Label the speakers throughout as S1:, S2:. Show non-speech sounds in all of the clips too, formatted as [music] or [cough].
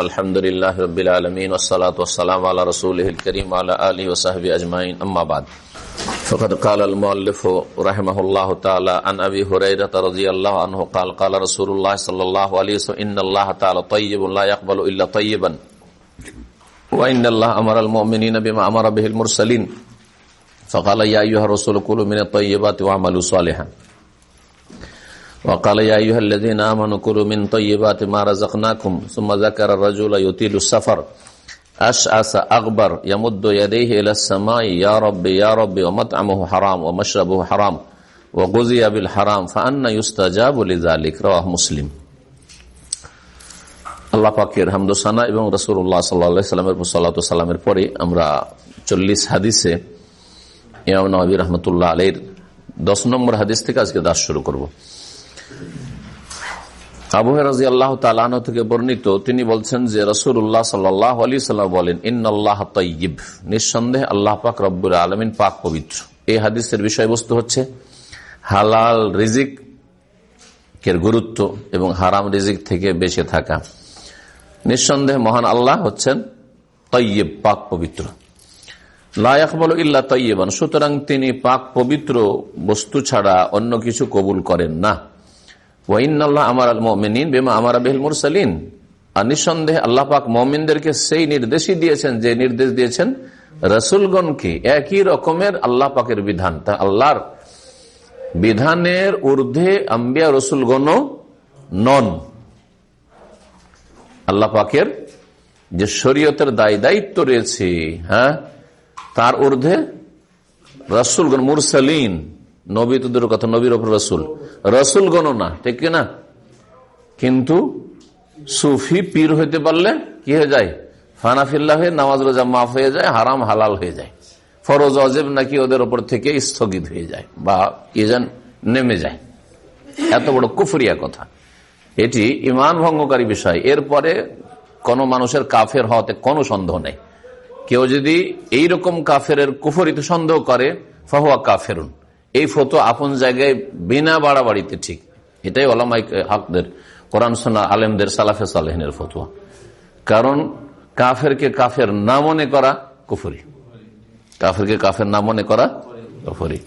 S1: الحمد لله رب العالمين والصلاة والسلام على رسوله الكريم وعلى آله وصحبه أجمعين أما بعد. فقد قال المؤلف رحمه الله تعالى عن أبي هريرة رضي الله عنه قال قال رسول الله صلى الله عليه وسلم إن الله تعالى طيب لا يقبل إلا طيبا وإن الله أمر المؤمنين بما أمر به المرسلين فقال يا أيها الرسول كلوا من الطيبات واعملوا صالحا. وقال يا أيها الذين آمنوا كلوا من طيبات ما رزقناكم ثم ذكر الرجل يطيل السفر أشعث أغبر يمد يديه إلى السماء يا رب يا رب ومطعمه حرام ومشربه حرام وغزي بالحرام فأنا يستجاب لذلك رواه مسلم আল্লাহ পাকের হামদোসানা এবং রসুল্লাহ সাল্লা সাল্লামের সাল্লা সাল্লামের পরে আমরা চল্লিশ হাদিসে ইমাম নবী রহমতুল্লাহ আলীর দশ নম্বর হাদিস থেকে আজকে দাস শুরু করব আল্লাহ থেকে বর্ণিত, তিনি বলছেন যে বলেন আল্লাহ পাক আলমিন পাক পবিত্র। এই হাদিসের বিষয়বস্তু হচ্ছে হালাল রিজিক এর গুরুত্ব এবং হারাম রিজিক থেকে বেঁচে থাকা। নিঃসন্দেহ মহান আল্লাহ হচ্ছেন তৈব পাক পবিত্র। সুতরাং তিনি পাক পবিত্র বস্তু ছাড়া অন্য কিছু কবুল করেন না। ওয়াইনাল্লাহ আমার বেমা মুরসালিন। আর নিঃসন্দেহে সেই নির্দেশই দিয়েছেন, যে নির্দেশ দিয়েছেন রসুলগণকে একই রকমের বিধান। তা আল্লাহর বিধানের ঊর্ধ্বে আম্বিয়া রসুলগণ নন। আল্লাহ পাকের যে শরীয়তের দায় দায়িত্ব রয়েছে হ্যাঁ তার ঊর্ধ্বে রসুলগণ মুরসালিন। নবী তোদের কথা, নবীর ওপর রসুল। রসুল গণনা, ঠিক না কিন্তু সুফি পীর হইতে পারলে কি হয়ে যায়? ফানাফিল্লা হয়ে নামাজ রোজা মাফ হয়ে যায়, হারাম, হালাল হয়ে যায়। ফরজ, অজেব নাকি ওদের ওপর থেকে স্থগিত হয়ে যায় বা কি যেন নেমে যায়। এত বড় কুফরিয়া কথা। এটি ইমান ভঙ্গকারী বিষয়। এরপরে কোন মানুষের কাফের হওয়াতে কোনো সন্দেহ নেই। কেউ যদি এইরকম কাফের কুফরিতে সন্দেহ করে, ফাহুয়া কাফেরুন। এই ফটো আপন জায়গায় বিনা বাড়াবাড়িতে ঠিক। এটাই ওলামাই হকদের, কোরআন সোনা আলেমদের সালাফে সালেহিনের ফতুয়া। কারণ কাফেরকে কাফের না মনে করা কুফরি। কাফেরকে কাফের না মনে করা কুফরি।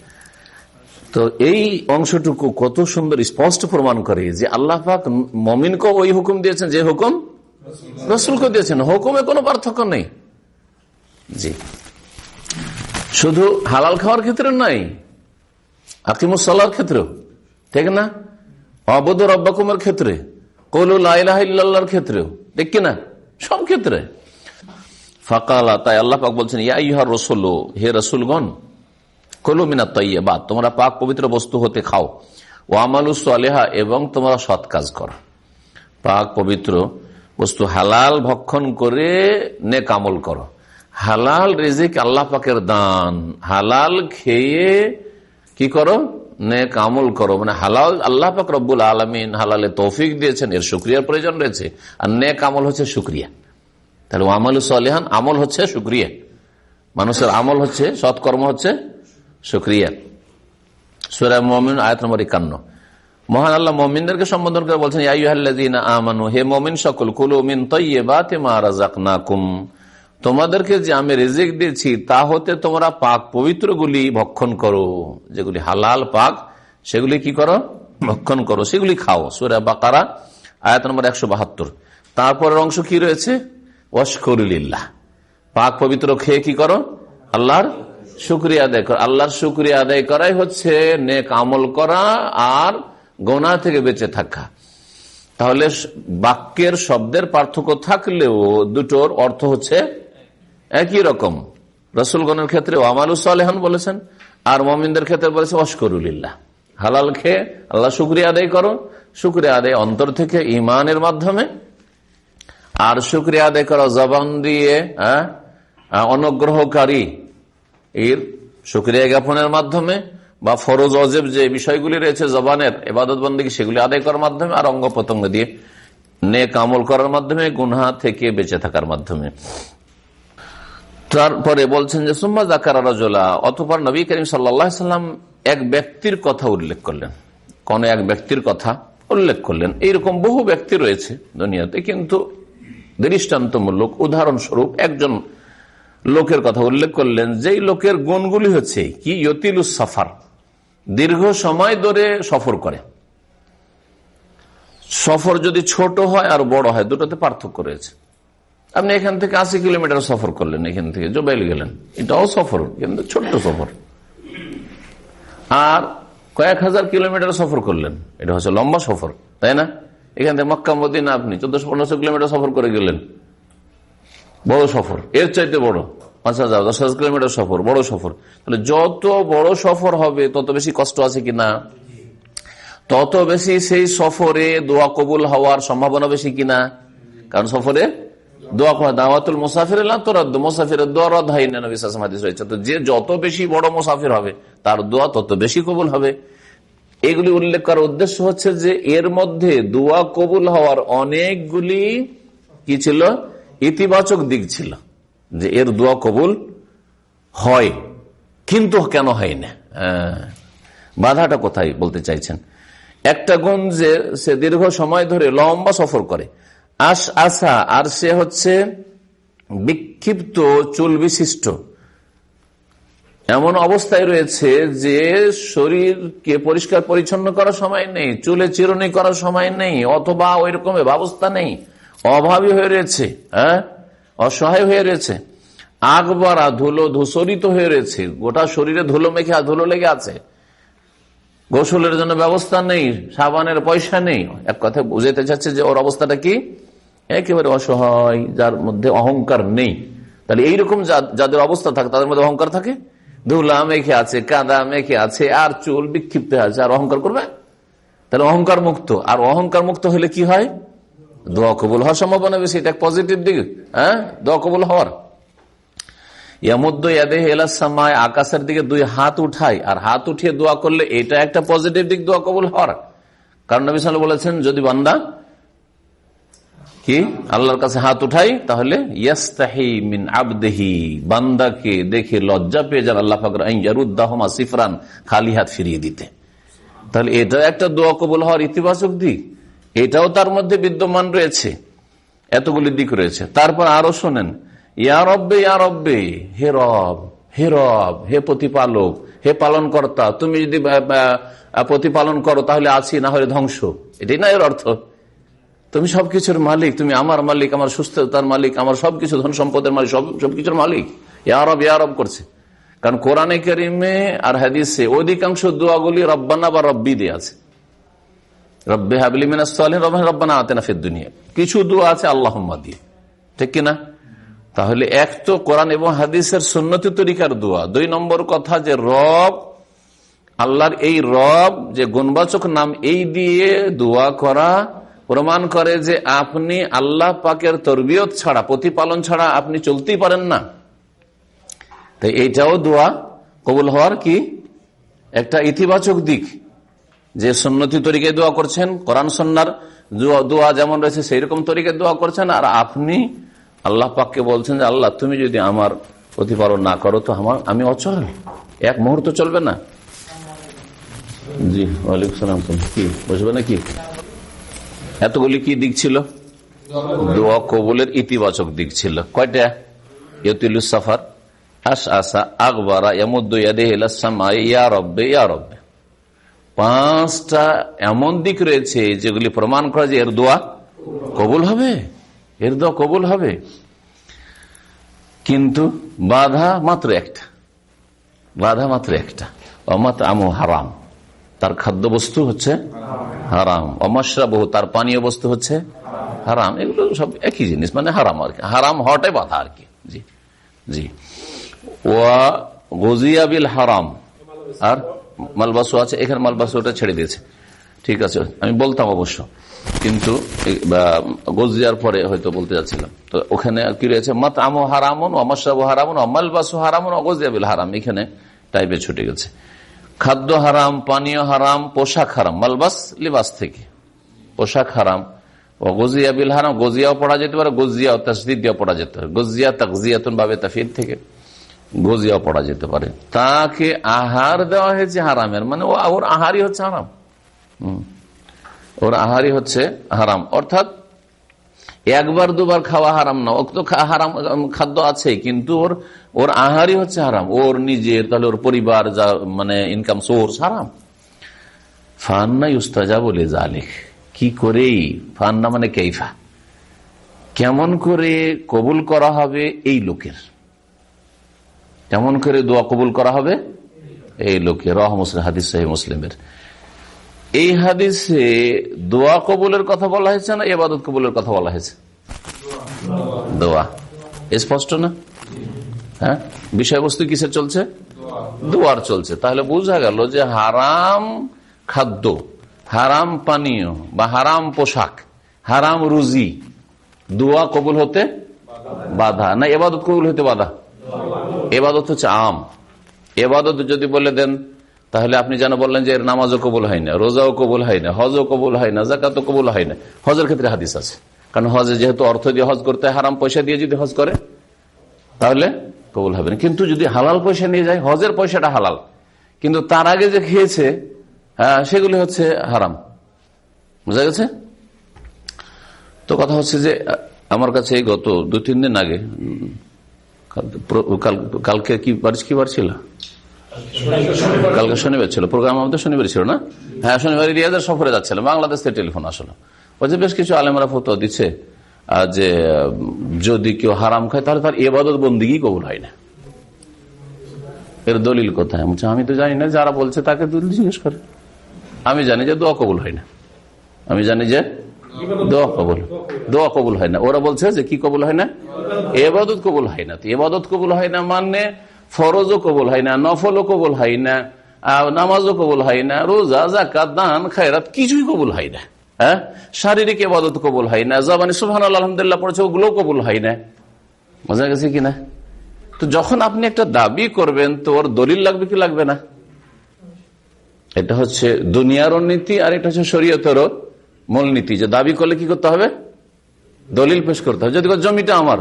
S1: তো এই অংশটুকু কত সুন্দর স্পষ্ট প্রমাণ করে যে আল্লাহ পাক মমিনকে ওই হুকুম দিয়েছেন যে হুকুম রসুলকে দিয়েছেন। হুকুমে কোনো পার্থক্য নেই। জি। শুধু হালাল খাওয়ার ক্ষেত্রে নয় আকিমুসাল্লার ক্ষেত্রেও, ঠিক না? অবধ রব্বাকুমের ক্ষেত্রে কৌলুল আল্লাহর ক্ষেত্রেও, ঠিক কিনা সব ক্ষেত্রে। ফাঁকালা, তাই আল্লাহ পাক বলছেন, ইয়া ইহা রসুল, হে রসুলগণ, কলু মিনা তৈয়া বা তোমরা পাক পবিত্র বস্তু হতে খাও ও আমালু সালেহা, এবং তোমরা সৎ কাজ করো। পাক পবিত্র বস্তু হালাল ভক্ষণ করে নে কামল করো। হালাল রেজিক আল্লাহ পাকের দান, হালাল খেয়ে কি করো? নে কামল করো। মানে হালাল, আল্লাহ পাক রব্বুল আলমিন হালালে তৌফিক দিয়েছেন, এর সুক্রিয়ার প্রয়োজন রয়েছে। আর নে কামল হচ্ছে সুক্রিয়া তাহলে আমল সালেহান, আমল হচ্ছে সুক্রিয়া মানুষের আমল হচ্ছে, সৎকর্ম হচ্ছে সুক্রিয়া সুরা মমিন আয়াত নম্বর একান্ন। মহান আল্লাহ মমিনদেরকে সম্বোধন করে বলছেন আমানু, হে মমিন সকল কুলুমিন তৈয়ে বা তেমা রাজাক নাকুম তোমাদেরকে যে আমি রেজেক দিয়েছি, তা হতে তোমরা পাক পবিত্রগুলি ভক্ষণ করো। যেগুলি হালাল পাক, সেগুলি কি করো? ভক্ষণ করো। সেগুলি খাও। সুরা বাকারা, আয়াত নম্বর একশো বাহাত্তর। তারপরের অংশ কি রয়েছে? ওয়াশকরুলিল্লাহ। পাক পবিত্র খেয়ে কি করো? আল্লাহর শুক্রিয়া আদায় করো। আল্লাহর শুক্রিয়া আদায় করাই হচ্ছে নেক আমল করা আর গোনা থেকে বেঁচে থাকা। তাহলে বাক্যের শব্দের পার্থক্য থাকলেও দুটোর অর্থ হচ্ছে একই রকম। রসুলগণের ক্ষেত্রে আমালু সালেহান বলেছেন, আর মমিনদের ক্ষেত্রে বলেছে অস্করুলিল্লাহ হালাল খেয়ে আল্লাহ শুক্রিয়া আদায় করো। শুক্রিয়া আদায় অন্তর থেকে ইমানের মাধ্যমে। আর শুক্রিয়া আদায় করো জবান দিয়ে অনুগ্রহকারী এর শুক্রিয়া জ্ঞাপনের মাধ্যমে বা ফরজ, অজেব যে বিষয়গুলি রয়েছে জবানের, এবাদত বন্দী সেগুলি আদায় করার মাধ্যমে আর অঙ্গ প্রত্যঙ্গ দিয়ে নেক আমল করার মাধ্যমে, গুনহা থেকে বেঁচে থাকার মাধ্যমে। তারপরে বলছেন যে, সুম্মা জাকার রাজলা। অতপর নবী করিম সাল্লাম এক ব্যক্তির কথা উল্লেখ করলেন। কোন এক ব্যক্তির কথা উল্লেখ করলেন। এইরকম বহু ব্যক্তি রয়েছে দুনিয়াতে, কিন্তু দৃষ্টান্তমূলক উদাহরণস্বরূপ একজন লোকের কথা উল্লেখ করলেন, যেই লোকের গুণগুলি হচ্ছে কি? ইয়তিলুস সফার। দীর্ঘ সময় ধরে সফর করে। সফর যদি ছোট হয় আর বড় হয়, দুটোতে পার্থক্য রয়েছে। আপনি এখান থেকে আশি কিলোমিটার সফর করলেন এখান থেকে, জোবাইল গেলেন। এটাও সফর, কিন্তু ছোট্ট সফর। আর কয়েক হাজার কিলোমিটার সফর করলেন, এটা হচ্ছে লম্বা সফর, তাই না? এখান থেকে মক্কা, মদিনা আপনি চোদ্দশো পনেরোশো কিলোমিটার সফর করে গেলেন। বড় সফর, এর চাইতে বড়, পাঁচ হাজার, দশ হাজার কিলোমিটার সফর, বড় সফর। তাহলে যত বড় সফর হবে, তত বেশি কষ্ট আছে কিনা তত বেশি সেই সফরে দোয়া কবুল হওয়ার সম্ভাবনা বেশি কিনা কারণ সফরে দোয়া করা, দাওয়াতুল মুসাফির মুসাফিরের দোয়া রদ হয় না হাদিস রয়েছে। তো যে যত বেশি বড় মুসাফির হবে, তার দোয়া তত বেশি কবুল হবে। এগুলি উল্লেখ করার উদ্দেশ্য হচ্ছে যে, এর মধ্যে দোয়া কবুল হওয়ার অনেকগুলি কি ছিল? ইতিবাচক দিক ছিল, যে এর দোয়া কবুল হয়, কিন্তু কেন হয় না? বাধাটা কোথায় বলতে চাইছেন? একটা গুণ যে সে দীর্ঘ সময় ধরে লম্বা সফর করে। আশ আসা আর সে হচ্ছে বিক্ষিপ্ত চুল বিশিষ্ট। এমন অবস্থায় রয়েছে যে শরীরকে পরিষ্কার পরিচ্ছন্ন করার সময় নেই, চুলে চিরনি করার সময় নেই, অথবা ওই রকম ব্যবস্থা নেই। অভাবী হয়ে রয়েছে হ্যাঁ? অসহায় হয়ে রয়েছে। আগ আকবরা ধুলো ধূসরিত হয়ে রয়েছে, গোটা শরীরে ধুলো মেখে ধুলো লেগে আছে। গোসলের জন্য ব্যবস্থা নেই, সাবানের পয়সা নেই। এক কথা বুঝাইতে চাচ্ছে যে ওর অবস্থাটা কি? একেবারে অসহায়, যার মধ্যে অহংকার নেই। তাহলে এইরকম যাদের অবস্থা থাকে, তাদের মধ্যে অহংকার থাকে? ধুলা মেখে আছে, কাদা মেখে আছে, আর চুল বিক্ষিপ্ত আছে, আর অহংকার করবে? তাহলে অহংকার মুক্ত। আর অহংকার মুক্ত হলে কি হয়? দোয়া কবুল হওয়ার সম্ভাবনা বেশি, এটা পজিটিভ দিক। হ্যাঁ? দোয়া কবুল হওয়ার। আকাশের দিকে দুই হাত উঠাই। আর হাত উঠিয়ে দোয়া করলে এটা একটা পজিটিভ দিক, দোয়া কবুল হওয়ার। কারণ নবী বলেছেন, যদি বান্দা কি? আল্লাহর কাছে হাত উঠাই, তাহলে মিন আবদেহি, বান্দাকে দেখে লজ্জা পেয়ে যান আল্লাহ ফাকরুদ্দাহমা সিফরান, খালি হাত ফিরিয়ে দিতে। তাহলে এটা একটা দোয়া কবুল হওয়ার ইতিবাচক দিক। এটাও তার মধ্যে বিদ্যমান রয়েছে, এতগুলি দিক রয়েছে। তারপর আরও শোনেন, ইয়া রব্বে ইয়া রব্বে, হে রব হে রব, হে প্রতিপালক, হে পালন কর্তা তুমি যদি প্রতিপালন করো, তাহলে আছি, না হলে ধ্বংস। এটাই না এর অর্থ? তুমি সবকিছুর মালিক, তুমি আমার মালিক, আমার সুস্থতার মালিক, আমার সবকিছু, ধন সম্পদের মালিক, সব সবকিছুর মালিক। ইয়ারব ইয়ারব করছে। কারণ কোরআনে করিমে আর হাদিসে অধিকাংশ দোয়াগুলি রব্বানা বা রব্বি দিয়ে আছে। রব্বে হাবলি মিনাস রব্বানা আতেনা ফের দুনিয়া। কিছু দোয়া আছে আল্লাহ দিয়ে। ঠিক কিনা? তাহলে এক তো কোরআন এবং হাদিসের সুন্নতি তরিকার দোয়া। দুই নম্বর কথা যে রব, আল্লাহর এই রব যে গুণবাচক নাম এই দিয়ে দোয়া করা প্রমাণ করে যে আপনি আল্লাহ পাকের তরবিয়ত ছাড়া, প্রতিপালন ছাড়া আপনি চলতেই পারেন না। তাই এইটাও দোয়া কবুল হওয়ার কি? একটা ইতিবাচক দিক। যে সন্ন্যতি তরিকে দোয়া করছেন, কোরআন সন্ন্যার দোয়া যেমন রয়েছে সেই রকম তরিকে দোয়া করছেন, আর আপনি আল্লাহ পাককে বলছেন যে, আল্লাহ, তুমি যদি আমার প্রতিপালন না করো, তো আমার, আমি অচল। এক মুহূর্ত চলবে না। জি, ওয়ালাইকুম সালাম। কি বুঝবে না কি এতগুলি কি দিক ছিল? দোয়া কবুলের ইতিবাচক দিক ছিল। কয়টা? ইয়তুল সাফার আস আসা, আকবরা ইয়া রব্বে ইয়া রব্বে। পাঁচটা এমন দিক রয়েছে যেগুলি প্রমাণ করা যে এর দোয়া কবুল হবে, এর দোয়া কবুল হবে। কিন্তু বাধা মাত্র একটা। বাধা মাত্র একটা। অমাত আমু হারাম। তার খাদ্য বস্তু হচ্ছে হারাম। অমশরা বহু তার পানীয় বস্তু হচ্ছে হারাম। এগুলো সব একই জিনিস মানে হারাম আর কি। হারাম হওয়াটাই বাধা আর কি। জি জি। ওয়া গজিয়াবিল হারাম। আর মালবাসু আছে, এখানে মালবাসুটা ছেড়ে দিয়েছে। ঠিক আছে, আমি বলতাম অবশ্য। কিন্তু গজিয়ার পরে হয়তো বলতে যাচ্ছিলাম। তো ওখানে কি রয়েছে? মাত আমো হারামন অমাসাবু হারামন, অমালবাসু হারামন অগজিয়াবিল হারাম। এখানে টাইপে ছুটে গেছে। খাদ্য হারাম, পানীয় হারাম, পোশাক হারাম, মালবাস, লিবাস থেকে। পোশাক হারাম। ও গজিয়া বিল হারাম, গজিয়াও পড়া যেতে পারে গজিয়া তসদিদ দিয়ে পড়া যেতে পারে। গজিয়া তকজিয়াতুন বাবে তাফির থেকে গজিয়াও পড়া যেতে পারে। তাকে আহার দেওয়া হয়েছে হারামের মানে ও, ওর আহারই হচ্ছে হারাম। ওর আহারই হচ্ছে হারাম। অর্থাৎ একবার দুবার খাওয়া হারাম না। ও তো হারাম খাদ্য আছে, কিন্তু ওর ওর আহারই হচ্ছে হারাম। ওর নিজের, তাহলে ওর পরিবার যা মানে ইনকাম সোর্স হারাম। ফান্না ইস্তাজা বলে জালিক কি করেই? ফান্না মানে কেইফা? কেমন করে কবুল করা হবে এই লোকের? কেমন করে দোয়া কবুল করা হবে? এই লোকের। রহ হাদিস মুসলিমের। এই হাদিসে দোয়া কবুলের কথা বলা হয়েছে না এবাদত কবুলের কথা বলা হয়েছে? দোয়া। স্পষ্ট না? হ্যাঁ? বিষয়বস্তু কিসের চলছে? দোয়ার চলছে। তাহলে বোঝা গেল যে হারাম খাদ্য, হারাম পানীয় বা হারাম পোশাক, হারাম রুজি, দোয়া কবুল হতে বাধা। না এবাদত কবুল হতে বাধা? এবাদত হচ্ছে আম। এবাদত যদি বলে দেন তাহলে আপনি যেন বললেন যে এর নামাজও কবুল হয় না, রোজাও কবুল হয় না, হজও কবুল হয় না জাকাতও কবুল হয় না। হজের ক্ষেত্রে হাদিস আছে। কারণ হজে যেহেতু অর্থ দিয়ে হজ করতে হারাম পয়সা দিয়ে যদি হজ করে, তাহলে কবুল হবে না। কিন্তু যদি হালাল পয়সা নিয়ে যায়, হজের পয়সাটা হালাল। কিন্তু তার আগে যে খেয়েছে হ্যাঁ সেগুলি হচ্ছে হারাম। বুঝা গেছে? তো কথা হচ্ছে যে, আমার কাছে গত দু তিন দিন আগে কালকে কি বার কি বার ছিল কালকে শনিবার ছিল প্রোগ্রাম আমাদের শনিবার ছিল না? হ্যাঁ শনিবার রিয়াজের সফরে যাচ্ছিল বাংলাদেশ থেকে টেলিফোন আসলো। যে বেশ কিছু আলেমরা ফটো দিচ্ছে যে যদি কেউ হারাম খায়, তাহলে তার এবাদত বন্দিগি কবুল হয় না। এর দলিল কোথায়? আমি তো জানি না, যারা বলছে তাকে দলিল জিজ্ঞেস করে। আমি জানি যে দোয়া কবুল হয় না। আমি জানি যে দোয়া কবুল দোয়া কবুল হয় না। ওরা বলছে যে কি কবুল হয় না? এবাদত কবুল হয় না। এবাদত কবুল হয় না মানে ফরজও কবুল হয় না, নফলও কবুল হয় না নামাজও কবুল হয় না, রোজা জাকাত দান, খায়রাত কিছুই কবুল হয় না হ্যাঁ? শারীরিক এবাদত কবুল হয় না, জবানি সুহান আলহামদুলিল্লাহ পড়েছে, ওগুলো কবুল হয় না। বোঝা গেছে কিনা তো যখন আপনি একটা দাবি করবেন, তো ওর দলিল লাগবে কি লাগবে না? এটা হচ্ছে দুনিয়ারও নীতি আর এটা হচ্ছে শরীয়তেরও মূলনীতি। যে দাবি করলে কি করতে হবে? দলিল পেশ করতে হবে। যদি জমিটা আমার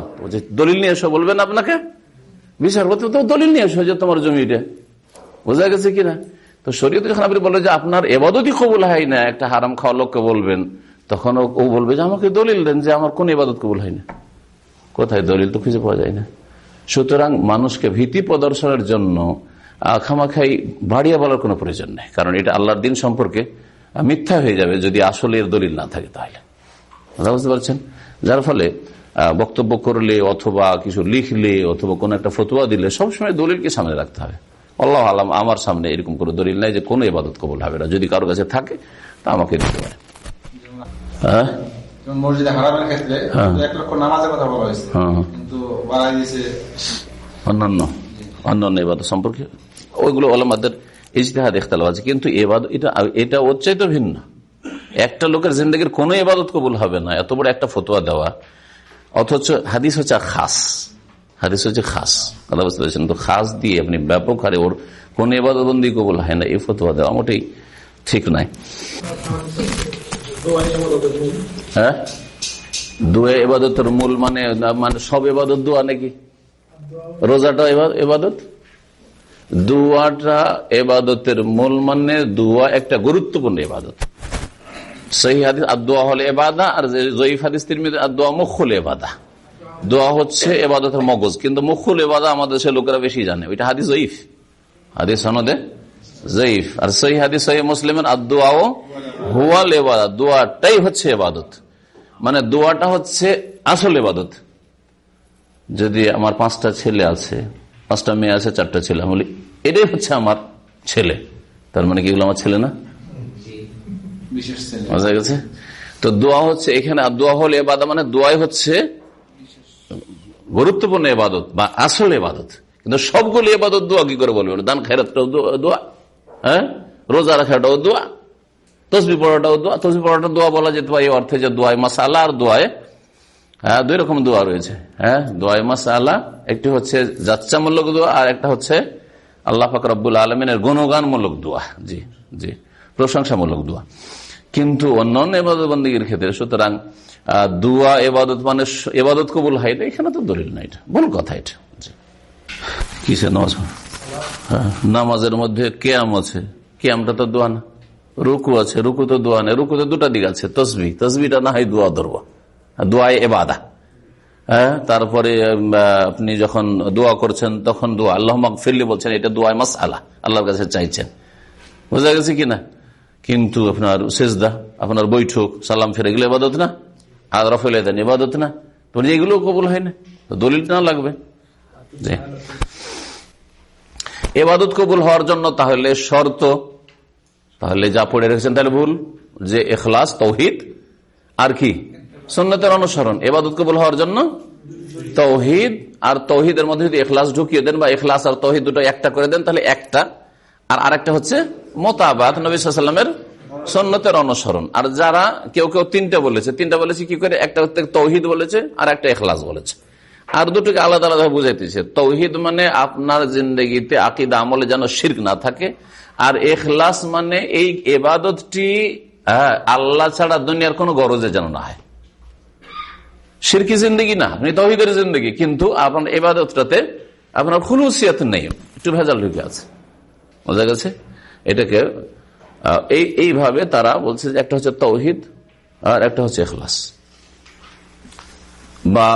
S1: দলিল নিয়ে এসে বলবেন আপনাকে বিচারপতি তো দলিল নিয়ে এসো যে তোমার জমিটা। বোঝা গেছে কিনা? তো শরীয়ত যখন আপনি বললেন যে আপনার এবাদতই কবুল হয় না, একটা হারাম খাওয়া লোককে বলবেন। তখন ও বলবে যে আমাকে দলিল দেন যে আমার কোন এবাদত কবুল হয় না। কোথায় দলিল তো খুঁজে পাওয়া যায় না। সুতরাং মানুষকে ভীতি প্রদর্শনের জন্য খামাখাই বাড়িয়ে বলার কোনো প্রয়োজন নেই। কারণ এটা আল্লাহর দিন সম্পর্কে মিথ্যা হয়ে যাবে যদি আসলে এর দলিল না থাকে তাহলে। বুঝতে পারছেন? যার ফলে বক্তব্য করলে অথবা কিছু লিখলে অথবা কোন একটা ফতুয়া দিলে সবসময় দলিলকে সামনে রাখতে হবে। আল্লাহ আলাম আমার সামনে এরকম কোনো দলিল নাই যে কোনো ইবাদত কবুল হবে না। যদি কারও কাছে থাকে তা আমাকে দিতে পারে। হ্যাঁ?
S2: মসজিদে হারামের ক্ষেত্রে এক লক্ষ নামাজের কথা বলা হয়েছে। কিন্তু বাড়াই দিয়েছে
S1: অন্যান্য অন্যান্য এবাদত সম্পর্কে। ওইগুলো ওলামাদের ইজতেহাদ ইখতালাফ আছে। কিন্তু এবাদ এটা এটা ওর চাইতে ভিন্ন। একটা লোকের জিন্দগির কোনো এবাদত কবুল হবে না। এত বড় একটা ফতোয়া দেওয়া। অথচ হাদিস হচ্ছে খাস। হাদিস হচ্ছে খাস। কথা বুঝতে পারছেন তো খাস দিয়ে আপনি ব্যাপক হারে ওর কোন এবাদতবন্দি কবুল হয় না। এই ফতোয়া দেওয়া মোটেই ঠিক নাই হ্যাঁ? দুয়ে এবাদতের মূল মানে মানে সব এবাদত দোয়া নাকি? রোজাটা এবাদত দুয়াটা এবাদতের মূল মানে দুয়া একটা গুরুত্বপূর্ণ এবাদত হলে এবাদা, আর হাদিস এবাদা। দোয়া হচ্ছে মগজ, কিন্তু এবাদা আমাদের দেশের লোকেরা বেশি জানে। ওইটা হাদিস হাদিস সনদে আর হাদিস দোয়াটাই হচ্ছে এবাদত। মানে দোয়াটা হচ্ছে আসল এবাদত। যদি আমার পাঁচটা ছেলে আছে, পাঁচটা মেয়ে আছে, চারটা ছেলে বলি, এটাই হচ্ছে আমার ছেলে। তার মানে কি আমার ছেলে না? বোঝা গেছে? তো দোয়া হচ্ছে এখানে দোয়া হল এবাদা মানে দোয়াই হচ্ছে গুরুত্বপূর্ণ এবাদত বা আসল এবাদত। কিন্তু সবগুলো এবাদত দোয়া কি করে বলবে? দান খায়রাতটাও দোয়া। হ্যাঁ? রোজা রাখাটাও দোয়া। তসবি পড়াটাও দোয়া। তসবি পড়াটা দোয়া বলা যেতে পারে অর্থে যে দোয়াই মাসালা আর দোয়ায় হ্যাঁ দুই রকম দোয়া রয়েছে। হ্যাঁ? দোয়াই মাসালা, একটি হচ্ছে যাচ্চামূলক দোয়া, আর একটা হচ্ছে আল্লাহ ফাকরাবুল আলমিনের গুণগানমূলক দোয়া। জি জি। প্রশংসামূলক দোয়া। কিন্তু অন্যান্য এবাদত বন্দীগীর ক্ষেত্রে সুতরাং দুয়া এবাদত মানে এবাদত কবুল হয় না এখানে তো দলিল না এটা। ভুল কথা এটা। কিসে নামাজ হ্যাঁ, নামাজের মধ্যে কেয়াম আছে। কেয়ামটা তো দোয়া না। রুকু আছে রুকু তো দোয়া নেই। রুকুতে দুটা দিক আছে তসবি। তসবিটা না হয় দোয়া ধরবো দোয়ায় এবাদা হ্যাঁ তারপরে আপনি যখন দোয়া করছেন তখন দোয়া। আল্লাহ ফিরলি বলছেন এটা দোয়ায় মাস আল্লাহ আল্লাহর কাছে চাইছেন। বোঝা গেছে কিনা কিন্তু আপনার সেজদা, আপনার বৈঠক, সালাম ফিরে গেলে এবাদত না, আর রফেল এবাদত না। তো এগুলো কবুল হয় না। দলিল না লাগবে। এবাদত কবুল হওয়ার জন্য তাহলে শর্ত, তাহলে যা পড়ে রেখেছেন তাহলে ভুল, যে এখলাস, তৌহিদ, আর কি? সন্ন্যতের অনুসরণ। এবাদত কবুল হওয়ার জন্য তৌহিদ, আর তৌহিদের মধ্যে যদি এখলাস ঢুকিয়ে দেন বা এখলাস আর তৌহিদ দুটো একটা করে দেন, তাহলে একটা আর আরেকটা হচ্ছে মোতাবাদ নবীলামের সন্ন্যতের অনুসরণ। আর যারা কেউ কেউ তিনটা বলেছে তিনটা বলেছে কি করে? একটা তৌহিদ বলেছে আর একটা এখলাস বলেছে। আর দুটোকে আলাদা আলাদা বুঝাইতেছে। তৌহিদ মানে আপনার জিন্দগিতে আকিদা আমলে যেন শির্ক না থাকে আর এখলাস মানে এই এবাদতটি হ্যাঁ, আল্লাহ ছাড়া দুনিয়ার কোনো গরজে যেন না হয়। সিরকি জিন্দগি না আপনি তহিদের জিন্দগি কিন্তু আপনার এবাদতটাতে আপনার খুলুসিয়াত নেই একটু ভেজাল ঢুকে আছে। বোঝা গেছে? এটাকে এই, এইভাবে তারা বলছে যে একটা হচ্ছে তৌহিদ আর একটা হচ্ছে এখলাস বা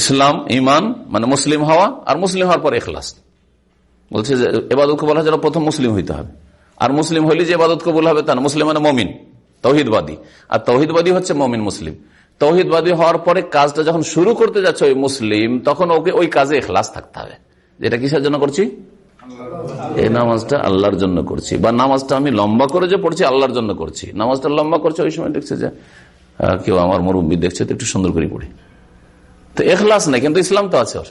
S1: ইসলাম ইমান মানে মুসলিম হওয়া আর মুসলিম হওয়ার পর এখলাস বলছে যে এবাদত কবল যেন প্রথম মুসলিম হইতে হবে। আর মুসলিম হইলে যে এবাদত কবুল হবে তা না মুসলিম মানে মমিন, তৌহিদবাদী। আর তৌহিদবাদী হচ্ছে মমিন মুসলিম। তৌহিদবাদী হওয়ার পরে কাজটা যখন শুরু করতে যাচ্ছে ওই মুসলিম, তখন ওকে ওই কাজে এখলাস থাকতে হবে। যেটা কিসের জন্য করছি? এই নামাজটা আল্লাহর জন্য করছি। বা নামাজটা আমি লম্বা করে যে পড়ছি, আল্লাহর জন্য করছি। নামাজটা লম্বা করছে, ওই সময় দেখছে যে কেউ আমার মুরব্বী দেখছে, তো একটু সুন্দর করে পড়ি। তো এখলাস নাই, কিন্তু ইসলাম তো আছে ওর।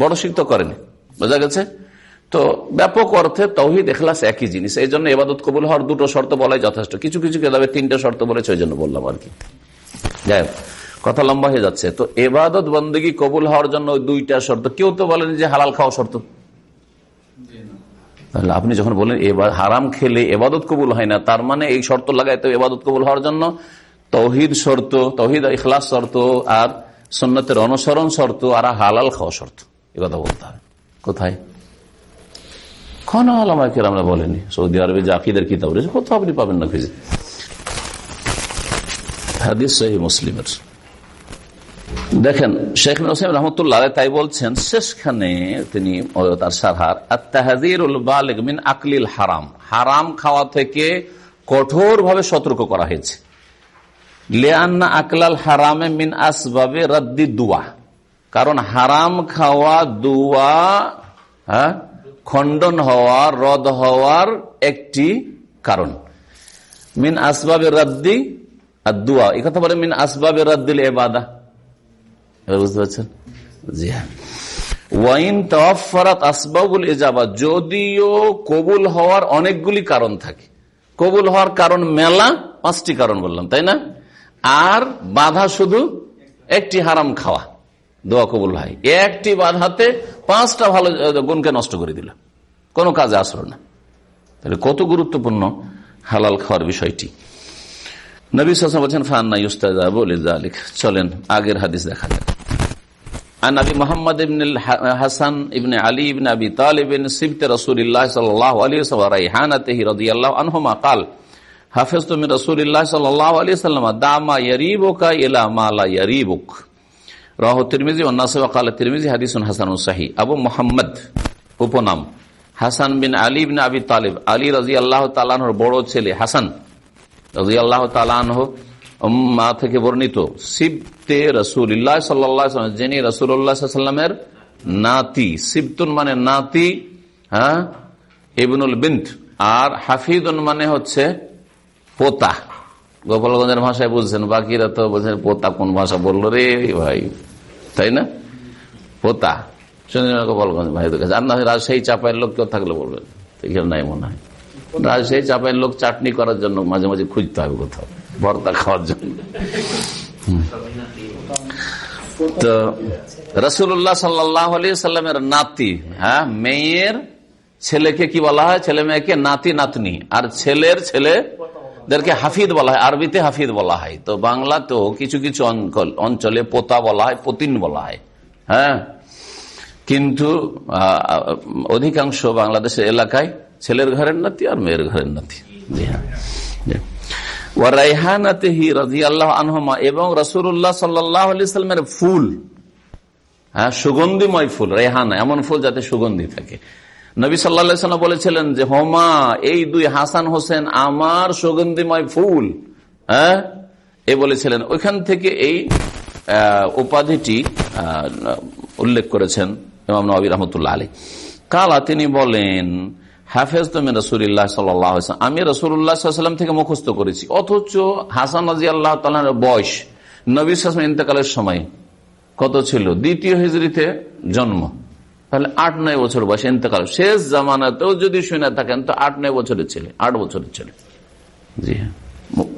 S1: বড় শিক্ত করেনি। বোঝা গেছে? তো ব্যাপক অর্থে তৌহিদ, এখলাস একই জিনিস। এই জন্য এবাদত কবুল হওয়ার দুটো শর্ত বলাই যথেষ্ট। কিছু কিছু কেতাবে তিনটা শর্ত বলেছে, ওই জন্য বললাম আর কি। যাই কথা লম্বা হয়ে যাচ্ছে। তো এবাদত বন্দী কবুল হওয়ার জন্য দুইটা শর্ত। কেউ তো বলেন যে হালাল খাওয়া শর্ত। তাহলে আপনি যখন বলেন এবার হারাম খেলে এবাদত কবুল হয় না, তার মানে এই শর্ত লাগায় তো এবাদত কবুল হওয়ার জন্য। তৌহিদ শর্ত, তৌহিদ ইখলাস শর্ত আর সন্ন্যতের অনুসরণ শর্ত আর হালাল খাওয়া শর্ত, এ কথা বলতে হবে। কোথায়? আমরা বলেনি সৌদি আরবে কোথাও আপনি পাবেন না খুঁজে। হাদিস মুসলিমের। দেখেন, শেখ হোসেন রহমতুল্লাহ তাই বলছেন, শেষখানে তিনি তার সারহার মিন আকলিল হারাম। হারাম খাওয়া থেকে কঠোর ভাবে সতর্ক করা হয়েছে। লেআন্না আকলাল হারামে মিন আসবাবে রাদ্দি দুয়া। কারণ হারাম খাওয়া, দুয়া হ্যাঁ খণ্ডন হওয়ার রদ হওয়ার একটি কারণ। মিন আসবাবে রাদ্দি আর দুয়া এই কথা বলে মিন আসবাবে রাদ্দিল এবাদা বুঝতে পারছেন? জি হ্যাঁ। ওয়াইন যদিও কবুল হওয়ার অনেকগুলি কারণ থাকে। কবুল হওয়ার কারণ মেলা, পাঁচটি কারণ বললাম, তাই না? আর বাধা শুধু একটি হারাম খাওয়া, দোয়া কবুল হয়। একটি বাধাতে পাঁচটা ভালো গুণকে নষ্ট করে দিল। কোনো কাজে আসলো না। তাহলে কত গুরুত্বপূর্ণ হালাল খাওয়ার বিষয়টি। নবী বলছেন, ফান্না ইউস্তাজা বলে চলেন, আগের হাদিস দেখা যাক। عن ابي محمد بن الحسن ابن علي بن ابي طالب سبت رسول الله صلى الله عليه وسلم وريحانته رضي الله عنهما قال حفظت من رسول الله صلى الله عليه وسلم دع ما يريبك الى ما لا يريبك রাহ তিরমিজি অন্নাসে কাল তিরমিজি হাদিসুন হাসান সাহি আবু মোহাম্মদ উপনাম হাসান বিন আলী বিন আবি তালিব আলী রাজি আল্লাহ তালানহর বড় ছেলে হাসান রাজি আল্লাহ তালানহ মা থেকে বর্ণিত, সিবতে রসুল্লাহ সাল্লাম, যিনি রসুল্লাহামের নাতি, সিবতুন মানে নাতি হ্যাঁ? ইবনুল বিন্ত আর হাফিদুন মানে হচ্ছে পোতা। গোপালগঞ্জের ভাষায় বুঝছেন, বাকিরা তো বলছেন, পোতা কোন ভাষা বলল রে ভাই? তাই না? পোতা। গোপালগঞ্জ ভাই আর না, রাজশাহী চাপাইয়ের লোক কেউ থাকলে বলবেন। এখানে নাই মনে হয়। রাজশাহী চাপাইয়ের লোক চাটনি করার জন্য মাঝে মাঝে খুঁজতে হবে কোথাও। ভর্তা খাওয়ার জন্য। তো রসুল্লাহ সাল্লাহ আলী সাল্লামের নাতি হ্যাঁ মেয়ের ছেলেকে কি বলা হয়? ছেলে মেয়েকে নাতি, নাতনি। আর ছেলের ছেলে দেরকে হাফিদ বলা হয়, আরবিতে হাফিদ বলা হয়। তো বাংলাতেও কিছু কিছু অঞ্চলে পোতা বলা হয়, পতিন বলা হয় হ্যাঁ। কিন্তু অধিকাংশ বাংলাদেশের এলাকায় ছেলের ঘরের নাতি আর মেয়ের ঘরের নাতি। জি হ্যাঁ ওয়ারাইহানাতেহি রাজি আল্লাহ আনহমা, এবং রসুল্লাহ সাল্লামের ফুল হ্যাঁ সুগন্ধিময় ফুল রেহানা এমন ফুল যাতে সুগন্ধি থাকে। নবী সাল্লা বলেছিলেন যে, হোমা, এই দুই হাসান হোসেন আমার সুগন্ধিময় ফুল হ্যাঁ এ বলেছিলেন। ওইখান থেকে এই উপাধিটি উল্লেখ করেছেন ইমাম নবী রহমতুল্লাহ আলী কালা তিনি বলেন হাফেজ তুমি রসুল্লাহ সাল্লাম আমি রসুল্লাহাম থেকে মুখস্থ করেছি। অথচ হাসান রাজি আল্লাহ বয়স নবী ইন্তকালের সময় কত ছিল? দ্বিতীয় হিজড়িতে জন্ম। তাহলে আট নয় বছর বয়স ইন্তকাল। শেষ জামানাতেও যদি শুনে থাকেন, তো আট নয় বছরের ছেলে, আট বছরের ছেলে। জি হ্যাঁ।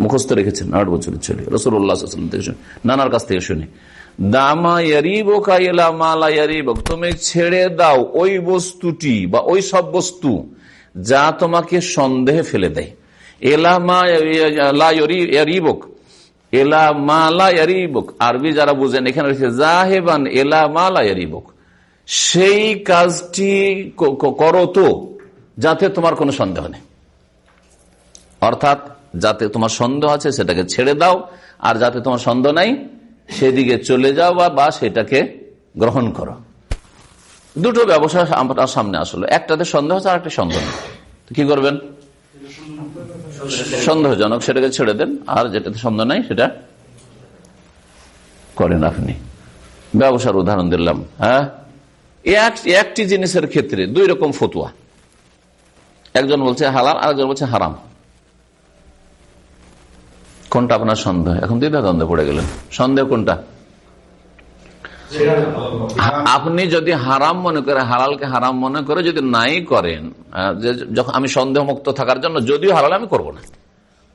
S1: মুখস্থ রেখেছেন, আট বছরের ছেলে। রসুল্লাহ থেকে শুনে নানার কাছ থেকে শুনে। দামা তুমি ছেড়ে দাও ওই বস্তুটি বা ওই সব বস্তু। যা তোমাকে সন্দেহে ফেলে দেয়। এলা মালা আরবি যারা বুঝেন, এখানে রয়েছে জাহেবান, এলা মালা সেই কাজটি করো তো, যাতে তোমার কোনো সন্দেহ নেই। অর্থাৎ, যাতে তোমার সন্দেহ আছে, সেটাকে ছেড়ে দাও। আর যাতে তোমার সন্দেহ নাই, সেদিকে চলে যাও বা সেটাকে গ্রহণ করো। দুটো ব্যবসা আপনার সামনে আসলো। একটাতে সন্দেহ আছে আর একটা সন্দেহ কি করবেন? সন্দেহজনক, সেটাকে ছেড়ে দেন। আর যেটাতে সন্দেহ নাই, সেটা করেন আপনি। ব্যবসার উদাহরণ দিলাম হ্যাঁ? একটি জিনিসের ক্ষেত্রে দুই রকম ফতুয়া। একজন বলছে হালাল, আরেকজন বলছে হারাম। কোনটা আপনার সন্দেহ? এখন দ্বিধা দ্বন্দ্বে পড়ে গেলেন। সন্দেহ কোনটা? আপনি যদি হারাম মনে করে, হালালকে হারাম মনে করে যদি নাই করেন যখন আমি সন্দেহ মুক্ত থাকার জন্য, যদিও হালাল আমি করব না।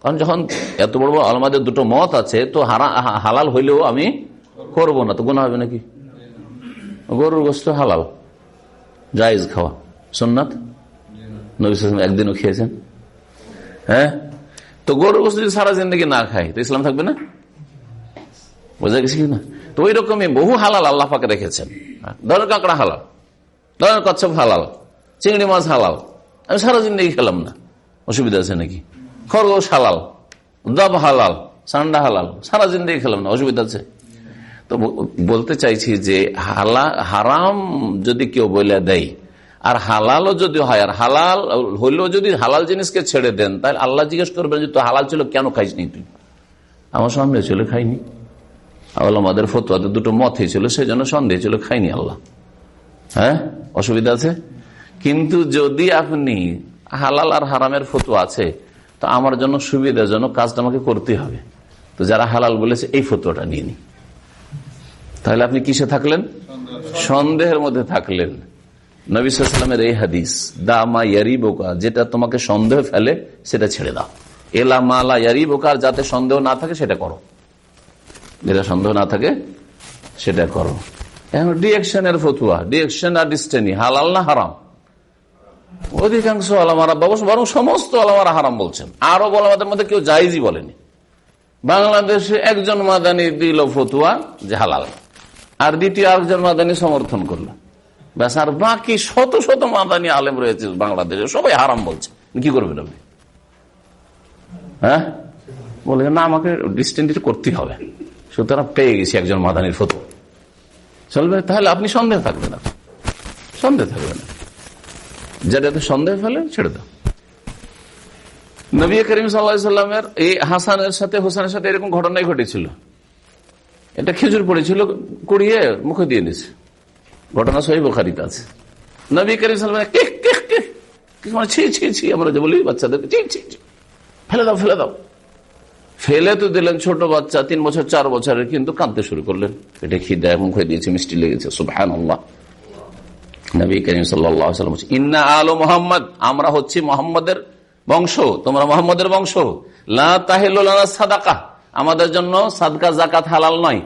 S1: কারণ যখন এত বড় আলমাদের দুটো মত আছে, তো হালাল হইলেও আমি করব না, তো গুণা হবে নাকি? গরুর গোস্ত হালাল। জায়জ খাওয়া। সোননাথ নবী একদিনও খেয়েছেন। হ্যাঁ? তো গরুর গোস্ত যদি সারা জিন্দগি না খায়, তো ইসলাম থাকবে না? বোঝা গেছি না? তো ওই রকমই বহু হালাল আল্লাহ পাকে রেখেছেন। ধরেন কাঁকড়া হালাল। ধরেন কচ্ছপ হালাল। চিংড়ি মাছ হালাল। আমি সারা জিন্দগি খেলাম না। অসুবিধা আছে নাকি? খরগোশ হালাল, দব হালাল, সান্ডা হালাল। সারা জিন্দগি খেলাম না, অসুবিধা আছে। তো বলতে চাইছি যে হালা, হারাম যদি কেউ বলে দেয়, আর হালালও যদি হয়, আর হালাল হইলেও যদি হালাল জিনিসকে ছেড়ে দেন, তাহলে আল্লাহ জিজ্ঞেস করবেন যে তো হালাল ছিল, কেন খাইস নি তুই? আমার সামনে ছিল খাইনি। আমাদের ফতুয়াতে দুটো মত হয়েছিল সেই জন্য সন্দেহ ছিল, খাইনি আল্লাহ। হ্যাঁ? অসুবিধা আছে? কিন্তু যদি আপনি হালাল আর হারামের ফতুয়া আছে, তো আমার জন্য সুবিধাজনক কাজটা আমাকে করতে হবে। তো যারা হালাল বলেছে, এই ফতুয়াটা নিয়ে নি। তাহলে আপনি কিসে থাকলেন? সন্দেহের মধ্যে থাকলেন। নবিসামের এই হাদিস, দা মা ইয়ারি বোকা যেটা তোমাকে সন্দেহ ফেলে, সেটা ছেড়ে দাও। এলা মালা ইয়ারি বোকার যাতে সন্দেহ না থাকে, সেটা করো। যেটা সন্দেহ না থাকে, সেটা করো। এখন ডিএকশনের ফতুয়া ডিএকশন আর ডিস্টেনি হালাল না হারাম? অধিকাংশ আলামারা, বরং সমস্ত আলামারা হারাম বলছেন। আরও আলামাদের মধ্যে কেউ জাইজই বলেনি। বাংলাদেশে একজন মাদানি দিল ফতুয়া যে হালাল। আর দ্বিতীয় আরেকজন মাদানি সমর্থন করল। ব্যাস, আর বাকি শত শত মাদানি আলেম রয়েছে বাংলাদেশে, সবাই হারাম বলছে। কি করবেন আপনি? হ্যাঁ? বলে না, আমাকে ডিস্টেন্ট করতে হবে। সুতরাং পেয়ে গেছি একজন মাদানির ফটো চলবে, তাহলে আপনি সন্দেহ থাকবে না। সন্দেহ থাকবে না। যেটাতে সন্দেহ ফেলে, ছেড়ে দাও। নবী করিম সাল্লামের এই হাসানের সাথে, হোসেনের সাথে এরকম ঘটনাই ঘটেছিল। এটা খেজুর পড়েছিল, কুড়িয়ে মুখে দিয়ে নিছে। ঘটনা সহি বোখারিতে আছে। নবী করিম সাল্লাম ছি ছি ছি, আমরা যে বলি বাচ্চাদেরকে ফেলে দাও ফেলে দাও। ফেলে তো দিলেন ছোট বাচ্চা, তিন বছর, চার বছরের, কিন্তু কাঁদতে শুরু করলেন। এটা খিদা মুখে দিয়েছে, মিষ্টি লেগেছে করিম সাল্লাম ইন্না আমরা হচ্ছি বংশ, তোমরা বংশ। সাদাকা, আমাদের জন্য সাদকা জাকাত হালাল নয়।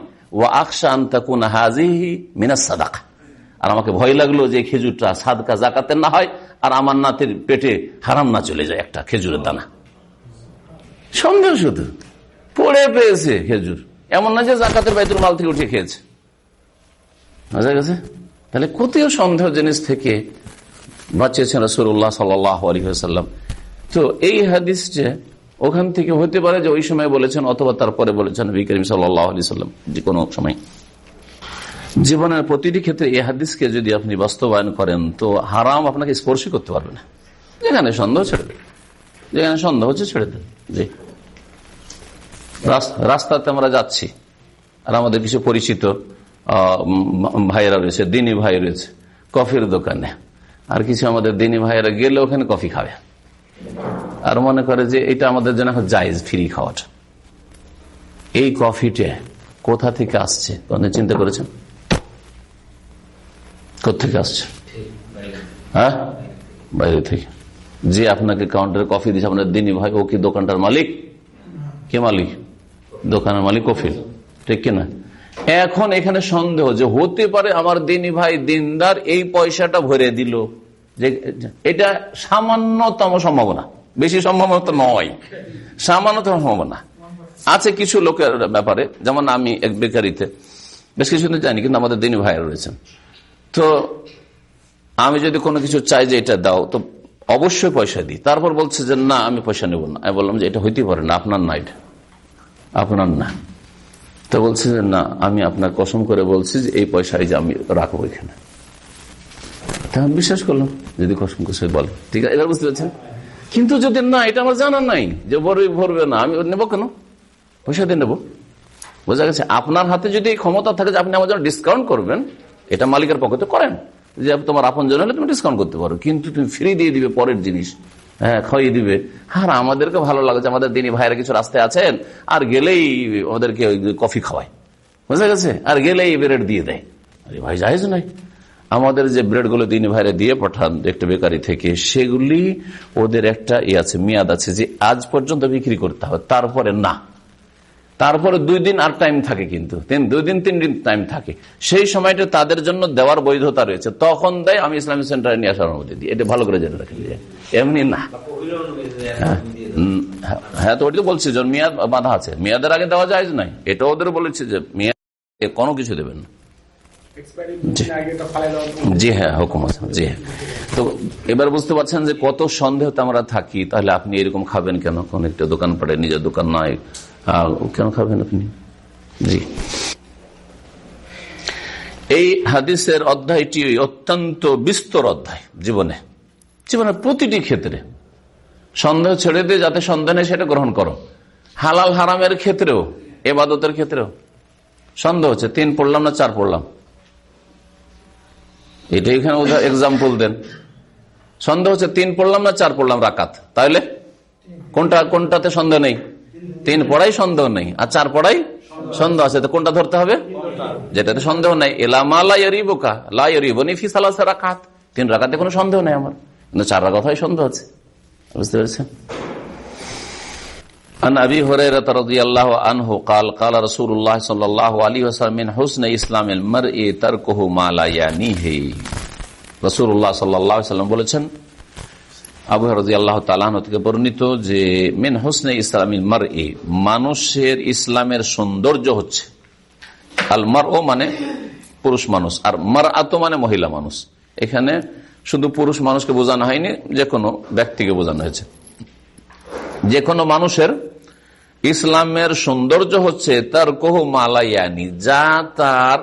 S1: মিনাস সাদাকা। আর আমাকে ভয় লাগল যে খেজুরটা সাদকা জাকাতের না হয়, আর আমার নাতের পেটে হারাম না চলে যায় একটা খেজুরের দানা। সন্দেহ শুধু। পড়ে পেয়েছে খেজুর। এমন না যে জাকাতের বাইতুর মাল থেকে উঠে খেয়েছে। বোঝা গেছে? তাহলে কতিও সন্দেহ জিনিস থেকে বাঁচিয়েছেন রসুল্লাহ সাল্লাহ আলী সাল্লাম তো এই হাদিস যে ওখান থেকে হতে পারে যে ওই সময় বলেছেন অথবা তারপরে বলেছেন নবী করিম সাল্লাম যে কোনো সময়। জীবনের প্রতিটি ক্ষেত্রে এই হাদিসকে যদি আপনি বাস্তবায়ন করেন, তো হারাম আপনাকে স্পর্শ করতে পারবে না। যেখানে সন্দেহ ছেড়ে যেখানে সন্দেহ হচ্ছে ছেড়ে দেবে জি। রাস্তাতে আমরা যাচ্ছি আর আমাদের কিছু পরিচিত ভাইয়েরা রয়েছে দিনী ভাই রয়েছে কফির দোকানে। আর কিছু আমাদের দিনী ভাইয়েরা গেলে ওখানে কফি খাবে। আর মনে করে যে এটা আমাদের জন্য এখন জায়জ ফ্রি খাওয়াটা। এই কফিটা কোথা থেকে আসছে? চিন্তা করেছেন? কোথেকে আসছে? হ্যাঁ? বাইরে থেকে। যে আপনাকে কাউন্টারে কফি দিচ্ছে আপনার দিনী ভাই, ও কি দোকানটার মালিক? কে মালিক? দোকানের মালিক কফিল। ঠিক কিনা? এখন এখানে সন্দেহ যে হতে পারে আমার দিনী ভাই দিনদার এই পয়সাটা ভরে দিল। যে এটা সামান্যতম সম্ভাবনা। বেশি সম্ভাবনা তো নয়। সামান্যতম সম্ভাবনা। আছে কিছু লোকের ব্যাপারে, যেমন আমি এক বেকারিতে, বেশ কিছু জানি কিন্তু আমাদের দিনী ভাইয়ের রয়েছেন। তো আমি যদি কোনো কিছু চাই যে এটা দাও, তো অবশ্যই পয়সা দিই। তারপর বলছে যে, না, আমি পয়সা নেব না। আমি বললাম যে, এটা হইতে পারে না, আপনার না এটা। আপনার না। তো বলছে যে, না, আমি আপনার কসম করে বলছি যে, এই পয়সায় যে আমি রাখব এখানে। তা আমি বিশ্বাস করলাম, যদি কসম করে বলে। ঠিক আছে, এবার বুঝতে পারছেন? কিন্তু যদি না, এটা আমার জানার নাই যে, ভরবে ভরবে না। আমি নেব কেন? পয়সা দিয়ে নেব। বোঝা গেছে, আপনার হাতে যদি ক্ষমতা থাকে যে, আপনি আমার জন্য ডিসকাউন্ট করবেন, এটা মালিকের পক্ষে তো করেন। যে তোমার আপন জন হলে তুমি ডিসকাউন্ট করতে পারো। কিন্তু তুমি ফ্রি দিয়ে দিবে পরের জিনিস। হ্যাঁ খাইয়ে দিবে। আর আমাদেরকে ভালো লাগছে, আমাদের দিনী ভাইয়েরা কিছু রাস্তায় আছেন, আর গেলেই ওদেরকে কফি খাওয়ায়। বুঝা গেছে? আর গেলেই ব্রেড দিয়ে দেয়। আরে ভাই যাইজ নাই আমাদের যে ব্রেডগুলো দিনী ভাইরে দিয়ে পাঠান, একটা বেকারি থেকে, সেগুলি ওদের একটা ই আছে, মেয়াদ আছে যে আজ পর্যন্ত বিক্রি করতে হবে, তারপরে না। তারপরে দুই দিন আর টাইম থাকে কিন্তু। দুই দিন তিন দিন টাইম থাকে। সেই সময়টা তাদের জন্য দেওয়ার বৈধতা রয়েছে। তখন দেয় আমি ইসলামিক সেন্টারে নিয়ে আসার অনুমতি দিই। এটা ভালো করে জেনে রাখি এমনি না। হ্যাঁ, হ্যাঁ তো ওটা বলছি যে মেয়াদ বাধা আছে। মেয়াদের আগে দেওয়া যায় নাই। এটা ওদের বলেছে যে মেয়াদ কোনো কিছু দেবেন না। জি। হ্যাঁ হুকুম আছে। জি হ্যাঁ। তো এবার বুঝতে পারছেন যে কত সন্দেহ আমরা থাকি। তাহলে আপনি এরকম খাবেন কেন? কোন একটা দোকান পড়ে নিজের দোকান নয়। কেন খাবেন আপনি? এই হাদিসের অধ্যায়টি অত্যন্ত বিস্তর অধ্যায় জীবনে। জীবনের প্রতিটি ক্ষেত্রে। সন্দেহ ছেড়ে দিয়ে যাতে সন্দেহ নেই, সেটা গ্রহণ করো। হালাল হারামের ক্ষেত্রেও, এবাদতের ক্ষেত্রেও। সন্দেহ হচ্ছে, তিন পড়লাম না চার পড়লাম? এটা এখানে এক্সাম্পল দেন। সন্দেহ হচ্ছে, তিন পড়লাম না চার পড়লাম রাকাত? তাহলে কোনটা কোনটাতে সন্দেহ নেই? তিন পড়াই সন্দেহ নেই আর চার পড়াই সন্দেহ আছে তো কোনটা ধরতে হবে যেটাতে সন্দেহ নেই এলামা লাইরিবোকা লাইরিবনি ফিসালাসে রাকাত তিন রাকাতে কোনো সন্দেহ নেই আমার কিন্তু চার রাকাত সন্দেহ আছে বুঝতে পেরেছেন عن ابي هريره رضي الله عنه قال قال رسول الله صلى الله عليه وسلم من حسن اسلام المرء تركه ما لا يعنيه রাসূলুল্লাহ সাল্লাল্লাহু আলাইহি সাল্লাম বলেছেন আবু রাজি আল্লাহ তালাহ থেকে বর্ণিত যে, মেন হোসনে ইসলামিল মার এ মানুষের ইসলামের সৌন্দর্য হচ্ছে। আল মার ও মানে পুরুষ মানুষ, আর মার আত মানে মহিলা মানুষ। এখানে শুধু পুরুষ মানুষকে বোঝানো হয়নি, যে কোনো ব্যক্তিকে বোঝানো হয়েছে। যে কোনো মানুষের ইসলামের সৌন্দর্য হচ্ছে, তার কহু মালাইয়ানি যা তার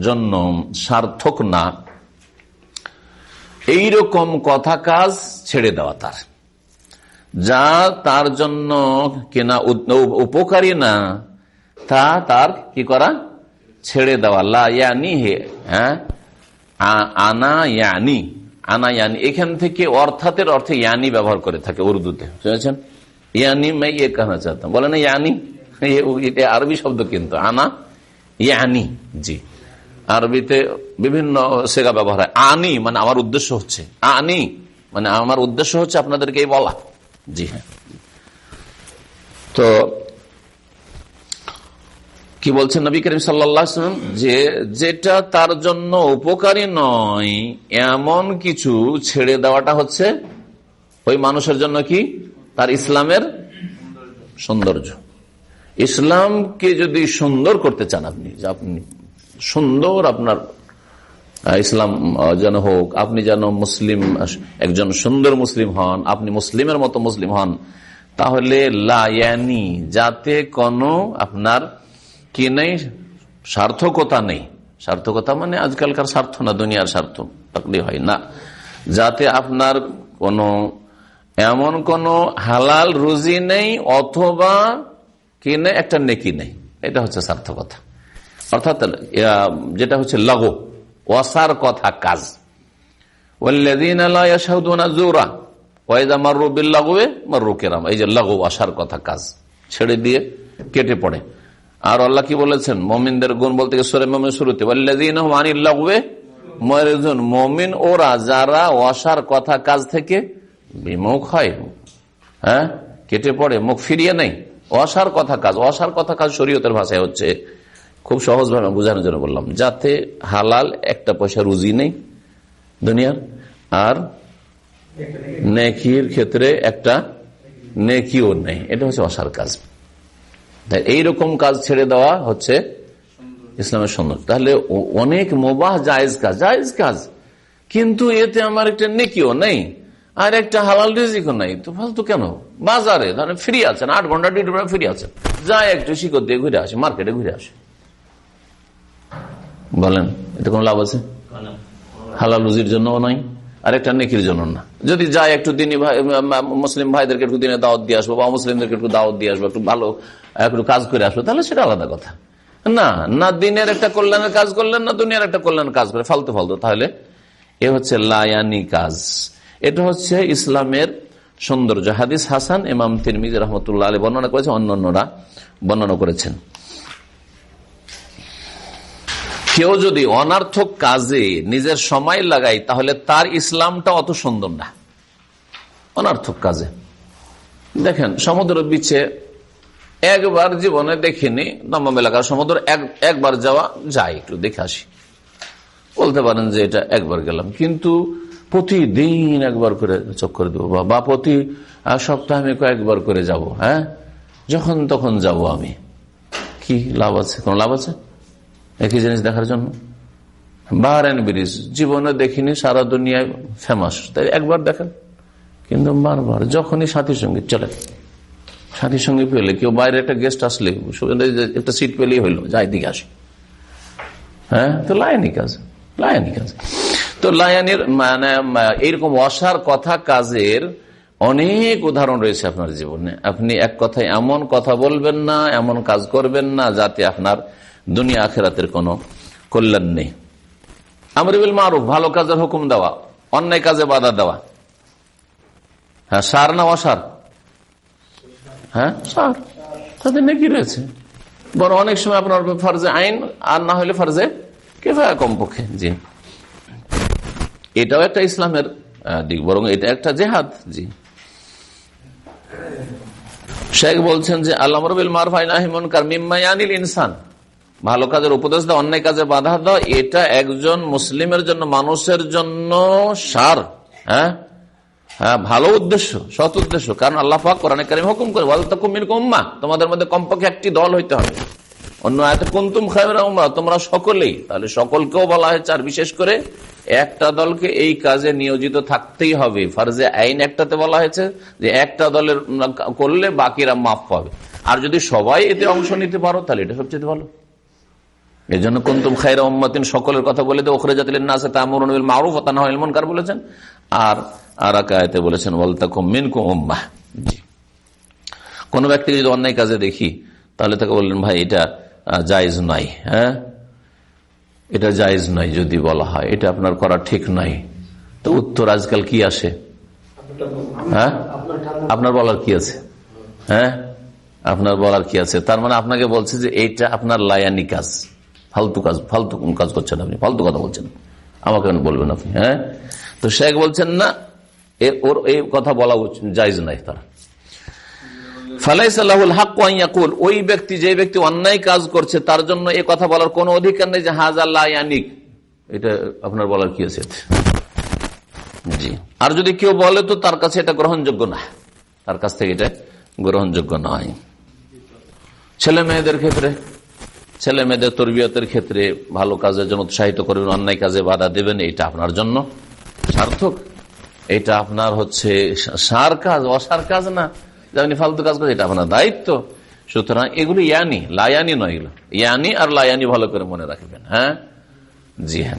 S1: জন্য সার্থক না। এই রকম কথা কাজ ছেড়ে দেওয়া তার। যা তার জন্য কেনা উপকারী না, তা তার কি করা? ছেড়ে দেওয়া। লানি হে হ্যাঁ? আনা ইয়ানি। আনা ইয়ানি। এখান থেকে অর্থাতের অর্থে ইয়ানি ব্যবহার করে থাকে উর্দুতে। শুনেছেন? ইয়ানি মাই ইয়ে কাহা চাতাম বলে না ইয়ানি? [laughs] আরবি শব্দ কিন্তু। আনা ইয়ানি, জি। আরবিতে বিভিন্ন সেগা ব্যবহার হয়। আনি মানে আমার উদ্দেশ্য হচ্ছে। আনি মানে আমার উদ্দেশ্য হচ্ছে আপনাদেরকে এই বলা। জি হ্যাঁ। তো কি বলছেন নবী করিম সাল্লাম যে যেটা তার জন্য উপকারী নয়, এমন কিছু ছেড়ে দেওয়াটা হচ্ছে ওই মানুষের জন্য কি? তার ইসলামের সৌন্দর্য। ইসলামকে যদি সুন্দর করতে চান আপনি আপনি সুন্দর আপনার ইসলাম যেন হোক, আপনি যেন মুসলিম একজন সুন্দর মুসলিম হন, আপনি মুসলিমের মতো মুসলিম হন, তাহলে লায়ানি যাতে কোনো আপনার কি নেই, সার্থকতা নেই। সার্থকতা মানে আজকালকার স্বার্থ না, দুনিয়ার স্বার্থ তাকলি হয় না। যাতে আপনার কোনো, এমন কোন হালাল রুজি নেই, অথবা কি নেই, একটা নেকি নেই। এটা হচ্ছে সার্থকতা। অর্থাৎ যেটা হচ্ছে লগো ওয়াসার কথা, কাজ। এই যে কথা, কাজ। ছেড়ে দিয়ে কেটে পড়ে। আর কি বলেছেন? মমিনদের গুণ বলতে মমিন মমিন ওরা যারা অসার কথা, কাজ থেকে বিমুখ হয় হ্যাঁ কেটে পড়ে, মুখ ফিরিয়ে নেই অসার কথা, কাজ। অসার কথা, কাজ শরীয়তের ভাষায় হচ্ছে। খুব সহজভাবে বোঝানোর জন্য বললাম, যাতে হালাল একটা পয়সা রুজি নেই দুনিয়ার, আর নেকির ক্ষেত্রে একটা নেকিও নেই। এটা হচ্ছে অসার কাজ। তাই এইরকম কাজ ছেড়ে দেওয়া হচ্ছে ইসলামের সুন্দর তাহলে অনেক মোবাহ জায়েজ কাজ জায়েজ কাজ। কিন্তু এতে আমার একটা নেকিও নেই, আর একটা হালাল রিজিকও নাই। তো ফালতু কেন? বাজারে, ধরেন ফ্রি আছেন, আট ঘণ্টা ডিউটি ফ্রি আছেন। যা একটু শিকড় দিয়ে ঘুরে আসে, মার্কেটে ঘুরে আসে। বলেন এটা কোন লাভ আছে? হালাল রুজির জন্য নাই আর একটা নেকির জন্য না। যদি যাই একটু দিনই মুসলিম ভাইদেরকে একটু দিনে দাওয়াত দিয়ে আসব, বা মুসলিমদেরকে একটু দাওয়াত দিয়ে আসব, একটু ভালো একটু কাজ করে আসব, তাহলে সেটা আলাদা কথা। না না দিনের একটা কল্যাণের কাজ করলেন, না দুনিয়ার একটা কল্যাণের কাজ করে, ফালতু ফালতু। তাহলে এ হচ্ছে লায়ানি কাজ। এটা হচ্ছে ইসলামের সৌন্দর্য। হাদিস হাসান, ইমাম তিরমিজ রহমতুল্লাহ আলী বর্ণনা করেছেন, অন্যান্যরা বর্ণনা করেছেন। কেউ যদি অনার্থক কাজে নিজের সময় লাগায়, তাহলে তার ইসলামটা অত সুন্দর না। অনার্থক কাজে। দেখেন, সমুদ্র বিচে একবার জীবনে দেখিনি দমম এলাকার সমুদ্র একবার যাওয়া যায়, একটু দেখে আসি। বলতে পারেন যে এটা একবার গেলাম, কিন্তু প্রতিদিন একবার করে চক্কর দেবো, বা প্রতি সপ্তাহে আমি কয়েকবার করে যাব হ্যাঁ? যখন তখন যাব আমি। কি লাভ আছে? কোন লাভ আছে? একই জিনিস দেখার জন্য। বাহারান ব্রিজ, জীবনে দেখিনি, সারা দুনিয়ায় ফেমাস তাই একবার দেখেন। কিন্তু বারবার, যখনই সাথীর সঙ্গে চলে সাথীর সঙ্গে পেলে কেউ বাইরে একটা গেস্ট আসলে একটা সিট পেলেই হইল, যাই দিকে আসে। হ্যাঁ? তো লাইনি কাজ লাইনি কাজ। তো লায়ানের মানে এইরকম অসার কথা কাজের অনেক উদাহরণ রয়েছে আপনার জীবনে। আপনি এক কথায় এমন কথা বলবেন না, এমন কাজ করবেন না, যাতে আপনার দুনিয়া আখেরাতের কোনো কল্যাণ নেই। আমরিবুল মারুফ, ভালো কাজের হুকুম দেওয়া, অন্যায় কাজে বাধা দেওয়া। হ্যাঁ সার না অসার? হ্যাঁ সার। তাদের নাকি রয়েছে। বড় অনেক সময় আপনার ফার্জে আইন, আর না হলে ফার্জে কেফায়া কমপক্ষে, জি। এটাও একটা ইসলামের দিক, বরং এটা একটা জেহাদ, জি। শেখ বলছেন যে আল্লাহ রবিল মারফাইনাহিমনকার মিম্মায়ানিল ইনসান। ভালো কাজের উপদেশ দেওয়া অন্যায় কাজে বাধা দেওয়া এটা একজন মুসলিমের জন্য, মানুষের জন্য সার হ্যাঁ? হ্যাঁ ভালো উদ্দেশ্য, সৎ উদ্দেশ্য। কারণ আল্লাহ কোরআন কারিম হুকুম করে উম্মা তোমাদের মধ্যে কমপক্ষে একটি দল হইতে হবে। অন্য আয়তে কুন্তুম খায়রা উম্মা তোমরা সকলেই। তাহলে সকলকেও বলা হয়েছে আর বিশেষ করে একটা দলকে এই কাজে নিয়োজিত থাকতেই হবে। ফার্জে আইন একটাতে বলা হয়েছে যে একটা দলের করলে বাকিরা মাফ পাবে। আর যদি সবাই এতে অংশ নিতে পারো, তাহলে এটা সবচেয়ে ভালো। এই জন্য কুন্তুম উম্মাতিন, সকলের কথা বলে দেয় ওখরে জাতিলেন না আছে তামরুল মারুফ তানহা কার বলেছেন। আর আর আকায়তে বলেছেন, ওয়ালতাকুম মিনকুম উম্মাহ। জি। কোন ব্যক্তিকে যদি অন্যায় কাজে দেখি, তাহলে তাকে বললেন, ভাই, এটা জায়জ নাই হ্যাঁ? এটা জায়জ নাই যদি বলা হয়। এটা আপনার করা ঠিক নাই তো উত্তর আজকাল কি আসে? হ্যাঁ? আপনার বলার কি আছে? হ্যাঁ? আপনার বলার কি আছে? তার মানে আপনাকে বলছে যে, এইটা আপনার লায়ানি কাজ। ফালতু কাজ ফালতু কাজ করছেন আপনি, ফালতু কথা বলছেন। আমাকে বলবেন আপনি হ্যাঁ? তো শেখ বলছেন না ওর এই কথা বলা জায়জ নাই তারা। ওই ব্যক্তি ব্যক্তি অন্যায় কাজ করছে, তার জন্য এই কথা বলার কোন অধিকার নেই যে এটা আপনার বলার কি জি। আর যদি কেউ বলে তো তার কাছে এটা গ্রহণযোগ্য না। তার কাছ থেকে এটা গ্রহণযোগ্য নয়। ছেলে মেয়েদের ক্ষেত্রে ছেলে মেয়েদের তরবিয়তের ক্ষেত্রে ভালো কাজের জন্য উৎসাহিত করবেন অন্যায় কাজে বাধা দেবেন এটা আপনার জন্য। সার্থক। এটা আপনার হচ্ছে সার কাজ, অসার কাজ না। আপনি ফালতু কাজ করেন, এটা আপনার দায়িত্ব। সুতরাং এগুলো ইয়ানি, লায়ানি নয় এগুলো। ইয়ানি আর লায়ানি ভালো করে মনে রাখবেন হ্যাঁ? জি হ্যাঁ।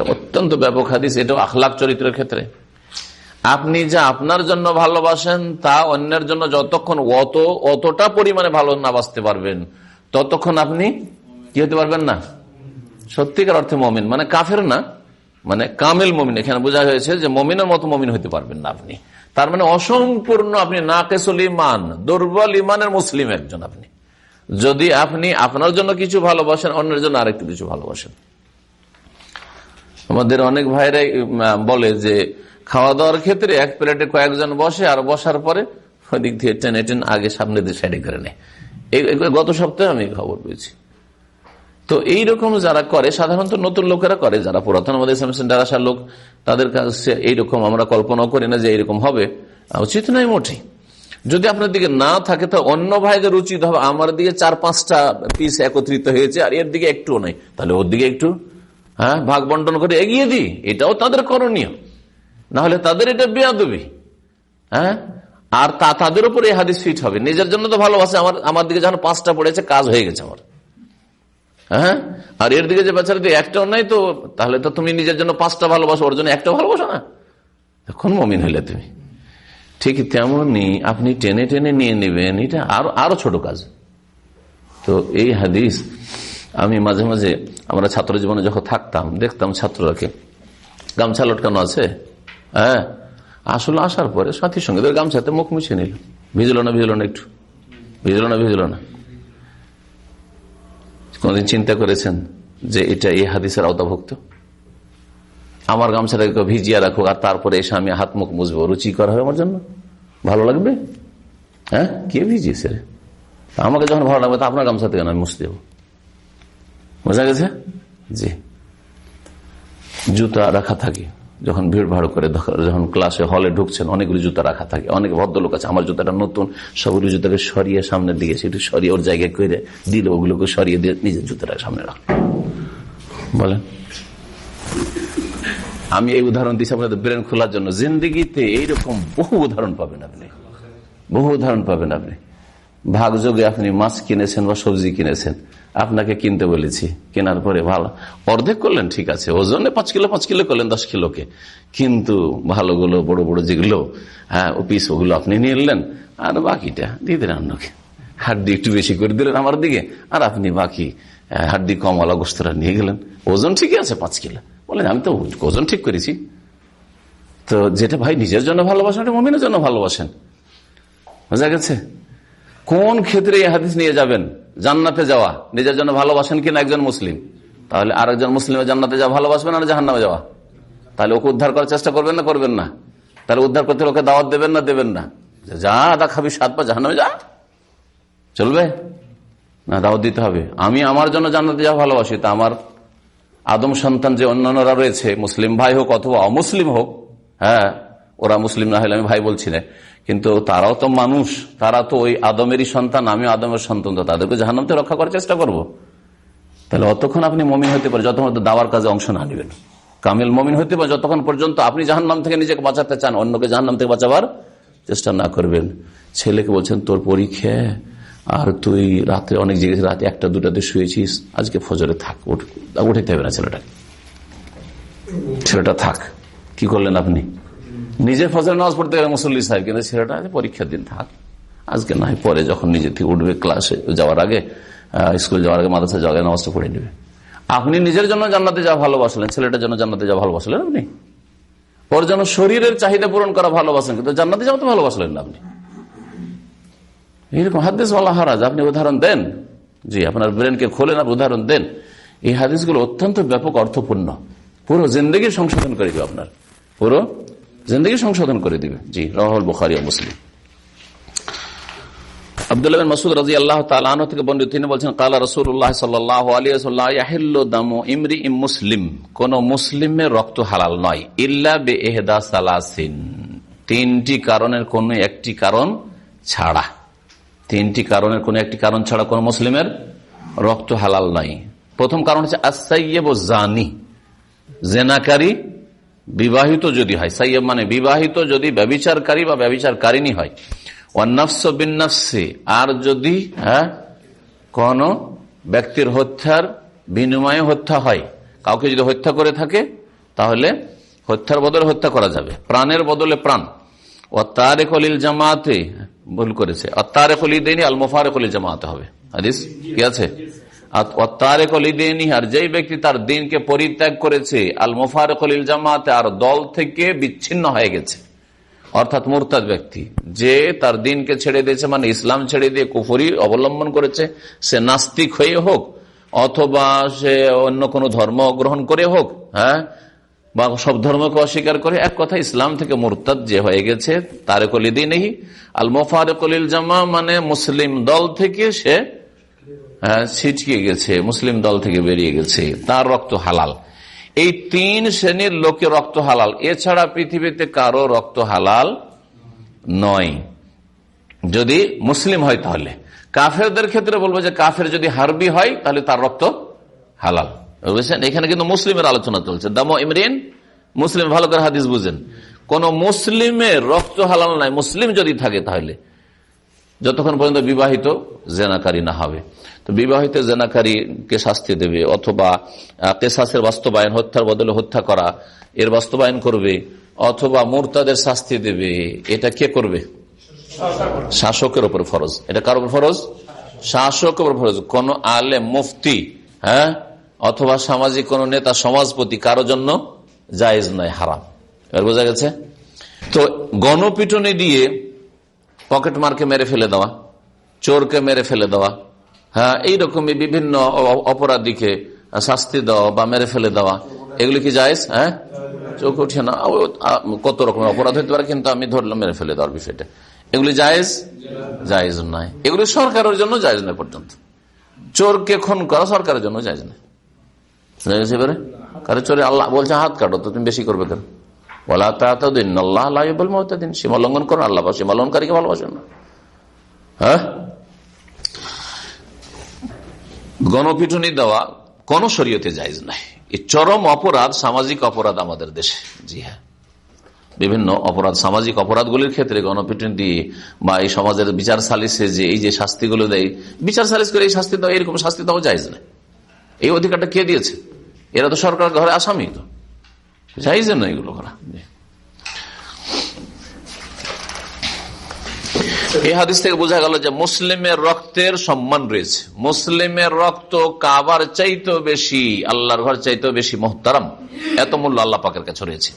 S1: অত্যন্ত ব্যাপক হাদিস, এটাও আখলাখ চরিত্রের ক্ষেত্রে। আপনি যা আপনার জন্য ভালোবাসেন, তা অন্যের জন্য যতক্ষণ অত, অতটা পরিমাণে ভালো না বাঁচতে পারবেন, ততক্ষণ আপনি কি হতে পারবেন না? সত্যিকার অর্থে মমিন। মানে কাফের না মানে কামেল মমিন। এখানে বোঝা হয়েছে যে মমিনের মতো মমিন হতে পারবেন না আপনি। তার মানে অসম্পূর্ণ আপনি না নাকেসুল ইমান, দুর্বল ইমানের মুসলিম একজন আপনি। যদি আপনি আপনার জন্য কিছু ভালোবাসেন, অন্যের জন্য আরেকটু কিছু ভালোবাসেন। আমাদের অনেক ভাইরাই বলে যে খাওয়া দাওয়ার ক্ষেত্রে এক প্লেটে কয়েকজন বসে আর বসার পরে দিক থেকে টেনে টেন আগে সামনে দিয়ে সাইডে করে নেয়। গত সপ্তাহে আমি খবর পেয়েছি। তো এইরকম যারা করে, সাধারণত নতুন লোকেরা করে যারা পুরাতন আমাদের ইসলাম সেন্টার আসার লোক, তাদের কাছে এইরকম আমরা কল্পনা করি না যে এইরকম হবে। উচিত নয় মোটে যদি আপনার দিকে না থাকে, তো অন্য ভাইদের উচিত হবে। আমার দিকে চার পাঁচটা পিস একত্রিত হয়েছে, আর এর দিকে একটুও নাই তাহলে ওর দিকে একটু হ্যাঁ ভাগ বন্টন করে এগিয়ে দিই। এটাও তাদের করণীয়। না হলে তাদের এটা বেয়াদবি। হ্যাঁ? আর তা তাদের উপর এই হাদিস ফিট হবে। নিজের জন্য তো ভালোবাসে। আমার আমার দিকে যখন পাঁচটা পড়েছে, কাজ হয়ে গেছে আমার। হ্যাঁ? আর এর দিকে যে বেচারা দিয়ে একটাও নাই তো, তাহলে তো তুমি নিজের জন্য পাঁচটা ভালোবাসো, ওর জন্য একটা ভালোবাসো না। এখন মমিন হইলে তুমি। ঠিক তেমনই আপনি টেনে টেনে নিয়ে নেবেন। এটা আরও আরও ছোট কাজ। তো এই হাদিস আমি মাঝে মাঝে আমরা ছাত্র জীবনে যখন থাকতাম, দেখতাম ছাত্ররাকে, গামছা লটকানো আছে? হ্যাঁ। আসলে আসার পরে সাথীর সঙ্গে গামছাতে মুখ মুছে নিল। ভিজলো না ভিজলো না একটু? ভিজলো না ভিজলো না? কোনদিন চিন্তা করেছেন যে এটা এই হাদিসের আওতাভুক্ত? আমার গামছাটাকে ভিজিয়া রাখো আর তারপরে এসে আমি হাত মুখ মুছবো, রুচি করা হবে আমার জন্য? ভালো লাগবে? হ্যাঁ? কে ভিজিয়েছে আমাকে যখন ভালো লাগবে, তা আপনার গামছা থেকে আমি মুছতে দেবো? বোঝা গেছে? জি। জুতা রাখা থাকে। যখন ভিড় ভাড় করে যখন ক্লাসে হলে ঢুকছেন, অনেকগুলি জুতা রাখা থাকে। অনেক ভদ্রলোক আছে। আমার জুতাটা নতুন। সবগুলো জুতাকে সরিয়ে সামনের দিকে সেটু সরিয়ে ওর জায়গায় করে দিল। ওগুলোকে সরিয়ে দিয়ে নিজের জুতাটা সামনে রাখ বলেন। আমি এই উদাহরণ দিচ্ছি আপনাদের ব্রেন খোলার জন্য। জিন্দিগিতে এইরকম বহু উদাহরণ পাবেন আপনি। বহু উদাহরণ পাবেন আপনি। ভাগযোগে আপনি মাছ কিনেছেন বা সবজি কিনেছেন। আপনাকে কিনতে বলেছি। কেনার পরে ভালো। অর্ধেক করলেন, ঠিক আছে। ওজনে পাঁচ কিলো পাঁচ কিলো করলেন, দশ কিলোকে। কিন্তু ভালোগুলো, বড় বড় যেগুলো হ্যাঁ ও পিস ওগুলো আপনি নিয়ে নিলেন, আর বাকিটা দিয়ে দিলেন অন্যকে। হাড্ডি একটু বেশি করে দিলেন আমার দিকে, আর আপনি বাকি হাড্ডি কমওয়ালা গোস্তরা নিয়ে গেলেন। ওজন ঠিকই আছে পাঁচ কিলো। বলেন, আমি তো ওজন ঠিক করেছি। তো যেটা ভাই নিজের জন্য ভালোবাসেন, ওটা মমিনের জন্য ভালোবাসেন। বোঝা গেছে? কোন ক্ষেত্রে এই হাদিস নিয়ে যাবেন? জান্নাতে যাওয়া। নিজের জন্য ভালোবাসেন কিনা একজন মুসলিম? তাহলে আরেকজন মুসলিমের জান্নাতে যাওয়া, ভালোবাসবেন আর জাহান্নামে যাওয়া? তাহলে ওকে উদ্ধার করার চেষ্টা করবেন না করবেন না? তাহলে উদ্ধার করতে ওকে দাওয়াত দেবেন না দেবেন না? যা আদা খাবি সাত পা, জাহান্নামে যা। চলবে? না, দাওয়াত দিতে হবে। আমি আমার জন্য জান্নাতে যাওয়া ভালোবাসি, তা আমার আদম সন্তান যে অন্যান্যরা রয়েছে, মুসলিম ভাই হোক অথবা অমুসলিম হোক হ্যাঁ ওরা মুসলিম না হলে আমি ভাই বলছি না। কিন্তু তারাও তো মানুষ, তারা তো ওই আদমেরই সন্তান আমি আদমের সন্তান, তো তাদেরকে জাহান্নামতে রক্ষা করার চেষ্টা করব। তাহলে অতক্ষণ আপনি মমিন হতে পারেন, যতক্ষণ দাওয়ার কাজে অংশ না নেবেন। কামিল মমিন হতে পারে যতক্ষণ পর্যন্ত আপনি জাহান্নাম থেকে নিজেকে বাঁচাতে চান, অন্যকে জাহান্নাম থেকে বাঁচাবার চেষ্টা না করবেন। ছেলেকে বলছেন, তোর পরীক্ষা? আর তুই রাত্রে অনেক জেগেছিস, রাতে একটা, দুটাতে শুয়েছিস। আজকে ফজরে থাক উঠাইতে হবে না ছেলেটাকে। ছেলেটা থাক, কি করলেন আপনি? নিজে ফজর নামাজ পড়তে গেলে মুসল্লি সাহেব কিন্তু ছেলেটা পরীক্ষার দিন থাক। আজকে না পরে যখন নিজে থেকে উঠবে ক্লাসে যাওয়ার আগে স্কুল যাওয়ার আগে মাদ্রাসা যাওয়ার নামাজটা পড়ে নেবে। আপনি নিজের জন্য জান্নাতে যাওয়া ভালোবাসলেন, ছেলেটার জন্য জান্নাতে যাওয়া ভালোবাসলেন আপনি। ওর জন্য শরীরের চাহিদা পূরণ করা ভালোবাসেন, কিন্তু জান্নাতে যাওয়া তো ভালোবাসলেন না আপনি। এইরকম হাদিস বলা হারাজ। আপনি উদাহরণ দেন। জি, আপনার ব্রেনকে খোলেন আর উদাহরণ দেন। এই হাদিসগুলো অত্যন্ত ব্যাপক অর্থপূর্ণ। পুরো জিন্দগির সংশোধন করে দিবে আপনার। পুরো জিন্দগি সংশোধন করে দিবে। জি রহল বুখারি রাজি আল্লাহ তিনি বলছেন ইমরি ইম মুসলিম। কোন মুসলিমের রক্ত হালাল নয়, ইল্লা বে তিনটি কারণের কোন একটি কারণ ছাড়া। তিনটি কারণের কোন একটি কারণ ছাড়া কোন মুসলিমের রক্ত হালাল নয়। প্রথম কারণ হচ্ছে আসাইয়েব জানি, জেনাকারী বিবাহিত যদি হয় সাইয়েব মানে বিবাহিত যদি ব্যবিচারকারী বা ব্যবিচারকারিনী হয়। ওয়ান্নাফসে আর যদি হ্যাঁ কোন ব্যক্তির হত্যার বিনিময়ে হত্যা হয়, কাউকে যদি হত্যা করে থাকে, তাহলে হত্যার বদলে হত্যা করা যাবে। প্রাণের বদলে প্রাণ। ও তারে কলিল জামাতে, ভুল করেছে। তারে কলি দেনি আল কলিল জামাতে হবে। হাদিস কি আছে? আর যেই ব্যক্তি তার দিনকে পরিত্যাগ করেছে, আল মোফারে জামাতে, আর দল থেকে বিচ্ছিন্ন হয়ে গেছে। অর্থাৎ মোরতাদ ব্যক্তি। যে তার দিনকে ছেড়ে দিয়েছে মানে ইসলাম ছেড়ে দিয়ে কুফরি অবলম্বন করেছে, সে নাস্তিক হয়ে হোক, অথবা সে অন্য কোনো ধর্ম গ্রহণ করে হোক হ্যাঁ বা সব ধর্মকে অস্বীকার করে, এক কথা ইসলাম থেকে মোরতাদ যে হয়ে গেছে তারে কলিদি নেই আল মোফারেকলিল জামা মানে মুসলিম দল থেকে সে ছিটকে গেছে, মুসলিম দল থেকে বেরিয়ে গেছে, তার রক্ত হালাল। এই তিন শ্রেণির লোকে রক্ত হালাল। এছাড়া পৃথিবীতে কারও রক্ত হালাল নয়। যদি মুসলিম হয় তাহলে। কাফেরদের ক্ষেত্রে বলব যে কাফের যদি হারবি হয়, তাহলে তার রক্ত হালাল। বুঝছেন? এখানে কিন্তু মুসলিমের আলোচনা চলছে। দামো ইমরিন, মুসলিম ভালো করে হাদিস বুঝেন। কোন মুসলিমের রক্ত হালাল নাই। মুসলিম যদি থাকে তাহলে। যতক্ষণ পর্যন্ত বিবাহিত জেনাকারী না হবে। তো বিবাহিত জেনাকারীকে শাস্তি দেবে অথবা কেসাসের বাস্তবায়ন, হত্যার বদলে হত্যা করা, এর বাস্তবায়ন করবে, অথবা মোরতাদের শাস্তি দেবে, এটা কে করবে? শাসকের ওপর ফরজ। এটা কার উপর ফরজ? শাসকের উপর ফরজ। কোন আলে মুফতি হ্যাঁ? অথবা সামাজিক কোন নেতা, সমাজপতি, কারও জন্য জায়েজ নয়, হারাম। এবার বোঝা গেছে? তো গণপিটনি দিয়ে পকেট মারকে মেরে ফেলে দেওয়া, চোরকে মেরে ফেলে দেওয়া হ্যাঁ এইরকমই বিভিন্ন অপরাধীকে শাস্তি দেওয়া বা মেরে ফেলে দেওয়া। এগুলি কি যায় হ্যাঁ? চোখ উঠে না। কত রকমের অপরাধ হতে পারে, কিন্তু আমি ধরলাম মেরে ফেলে দেওয়ার বিষয়টা। এগুলি জায়েজ? জায়েজ নয় এগুলি সরকারের জন্য জায়েজ নয় পর্যন্ত। চোরকে খুন করা সরকারের জন্য জায়েজ নয় এবারে? কারও চোরে আল্লাহ বলছে, হাত কাটো, তো তুমি বেশি করবে কেন? বলা তাদিন আল্লাহ আল্লাহ বল মহতাদিন আল্লাহ সীমা লঙ্ঘনকারীকে ভালোবাসেন না। হ্যাঁ? গণপিটুনি দেওয়া কোন শরীয়তে জায়জ নাই। এই চরম অপরাধ, সামাজিক অপরাধ আমাদের দেশে। জি হ্যাঁ। বিভিন্ন অপরাধ, সামাজিক অপরাধগুলির ক্ষেত্রে গণপিটুনি দিয়ে বা এই সমাজের বিচার সালিসে যে এই যে শাস্তিগুলো দেয়, বিচার সালিস করে এই শাস্তি দেওয়া এরকম শাস্তি দেওয়া যায় নাই। এই অধিকারটা কে দিয়েছে? এরা তো সরকার ঘরে আসামি তো। এগুলো করা। এই হাদিস থেকে বোঝা গেল যে মুসলিমের রক্তের সম্মান রয়েছে। মুসলিমের রক্ত কাবার চাইতো বেশি আল্লাহর ঘর চাইতো বেশি মোহতারাম। এত মূল্য আল্লাহ পাকের কাছে রয়েছে।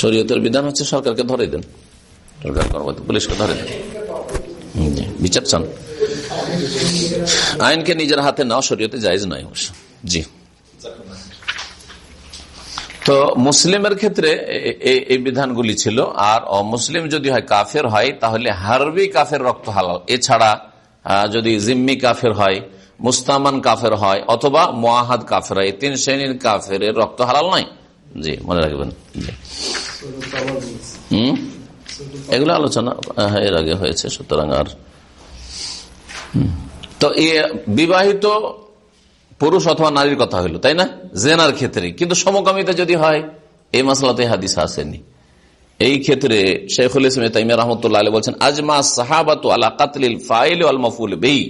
S1: শরীয়তের বিধান হচ্ছে সরকারকে ধরে দেন। সরকার পুলিশকে ধরে দেন। বিচার আইনকে নিজের হাতে নাও, শরীয়তে জায়জ নয় অবশ্য। জি। তো মুসলিমের ক্ষেত্রে এই বিধানগুলি ছিল, আর অমুসলিম যদি হয় কাফের হয়, তাহলে হারবি কাফের রক্ত হালাল। এছাড়া যদি জিম্মি কাফের হয়, মুস্তামান কাফের হয়, অথবা মোয়াহাদ কাফের হয় তিন শ্রেণির কাফের রক্ত হালাল নয় জি, মনে রাখবেন। হম? এগুলো আলোচনা এর আগে হয়েছে, সুতরাং আর তো এ বিবাহিত পুরুষ অথবা নারীর কথা হইল, তাই না? জেনার ক্ষেত্রে। কিন্তু সমকামিতা যদি হয়, এই মাসলাতে হাদিস আসেনি। এই ক্ষেত্রে শেখুল ইসলাম রহমতুল্লাহ বলছেন, আজমা সাহাবাত আলা কাতলিল ফাইল আল মফুল বেই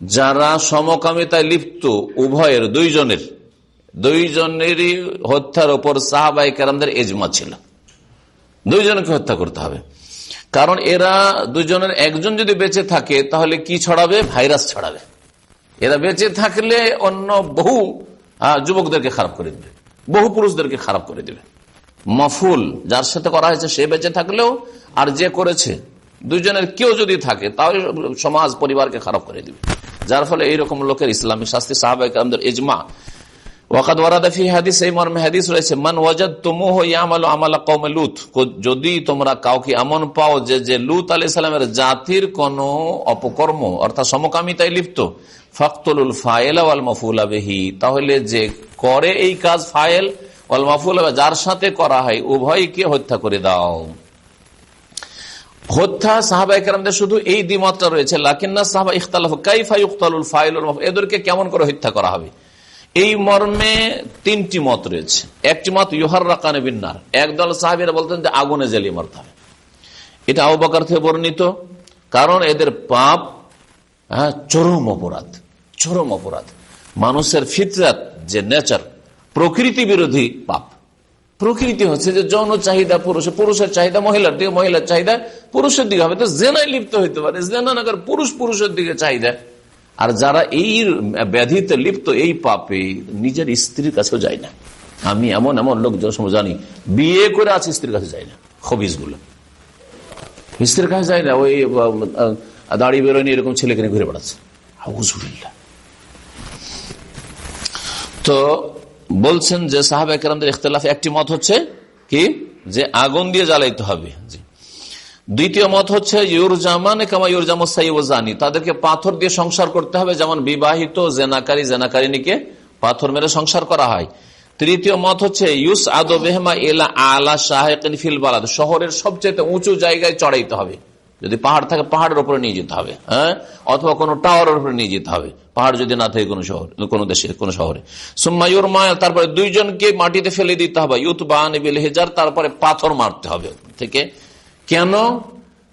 S1: যারা সমকামিতায় লিপ্ত, উভয়ের দুইজনের, দুইজনেরই হত্যার ওপর সাহাবাই কেরামদের এজমা ছিল। দুইজনকে হত্যা করতে হবে। কারণ এরা দুজনের একজন যদি বেঁচে থাকে, তাহলে কি ছড়াবে? ভাইরাস ছড়াবে। এরা বেঁচে থাকলে অন্য বহু যুবকদেরকে খারাপ করে দিবে। বহু পুরুষদেরকে খারাপ করে দিবে। মফুল, যার সাথে করা হয়েছে, সে বেঁচে থাকলেও আর যে করেছে দুজনের কেউ যদি থাকে তাহলে সমাজ, পরিবারকে খারাপ করে দিবে। যার ফলে এইরকম লোকের ইসলামী শাস্তি সাহাবাহিক এজমা ওয়াকাদ ওয়ারাদাফি হাদিস, এই মর্মে হাদিস রয়েছে, মান ওয়াজাদ তুমু ইয়ামালু আমালা কৌমে লুত যদি তোমরা কাউকে এমন পাও যে যে লুত আলি সালামের জাতির কোন অপকর্ম, অর্থাৎ সমকামিতায় লিপ্ত ফখতুল ফায়েল ওয়াল মফুল আবেহি তাহলে যে করে এই কাজ ফায়েল, ওয়াল মফুল যার সাথে করা হয়, উভয়কে হত্যা করে দাও। হত্যা সাহাবাহামদের শুধু এই দ্বিমতটা রয়েছে লাকিন্না সাহাবা ইখতালাফ কাইফা ইখতালুল ফাইল এদেরকে কেমন করে হত্যা করা হবে? এই মর্মে তিনটি মত রয়েছে। একটি মত ইহার রাকানে বিন্নার। একদল সাহাবিরা বলতেন যে আগুনে জ্বালিয়ে মারতে হবে। এটা আবাকার থেকে বর্ণিত, কারণ এদের পাপ হ্যাঁ চরম অপরাধ চরম অপরাধ। মানুষের ফিতরাত, যে নেচার, প্রকৃতি বিরোধী পাপ। প্রকৃতি হচ্ছে যে যৌন চাহিদা পুরুষ, পুরুষের চাহিদা মহিলার দিকে, মহিলার চাহিদা পুরুষের দিকে হবে। তো জেনায় লিপ্ত হইতে পারে। জেনা নাগার পুরুষ পুরুষের দিকে চাহিদা। আর যারা এই ব্যাধিতে লিপ্ত এই পাপে নিজের স্ত্রীর কাছেও যায় না। আমি এমন এমন লোক সময় জানি, বিয়ে করে আছে স্ত্রীর কাছে যায় না খবিসগুলো স্ত্রীর কাছে যায় না, ওই দাড়ি বেরোয়নি, এরকম ছেলেকে নিয়ে ঘুরে বেড়াচ্ছে। তো বলছেন যে সাহাবা একটি মত হচ্ছে কি? যে আগুন দিয়ে জ্বালাইতে হবে। জি। দ্বিতীয় মত হচ্ছে তাদেরকে পাথর দিয়ে সংসার করতে হবে, যেমন বিবাহিত জেনাকারী জেনাকারিনীকে পাথর মেরে সংসার করা হয়। তৃতীয় মত হচ্ছে ইউস আদো বেহমা এলা আলা শাহেকিন ফিল বালাদ। শহরের সবচেয়ে উঁচু জায়গায় চড়াইতে হবে। যদি পাহাড় থাকে, পাহাড়ের উপরে নিয়ে যেতে হবে হ্যাঁ? অথবা কোনো টাওয়ারের উপরে নিয়ে যেতে হবে। পাহাড় যদি না থাকে কোনো শহর, কোনো দেশে, কোনো শহরে। সুম্মায়ুর মায়া তারপরে দুইজনকে মাটিতে ফেলে দিতে হবে। ইউত বাহানিবিল হেজার, তারপরে পাথর মারতে হবে। থেকে কেন?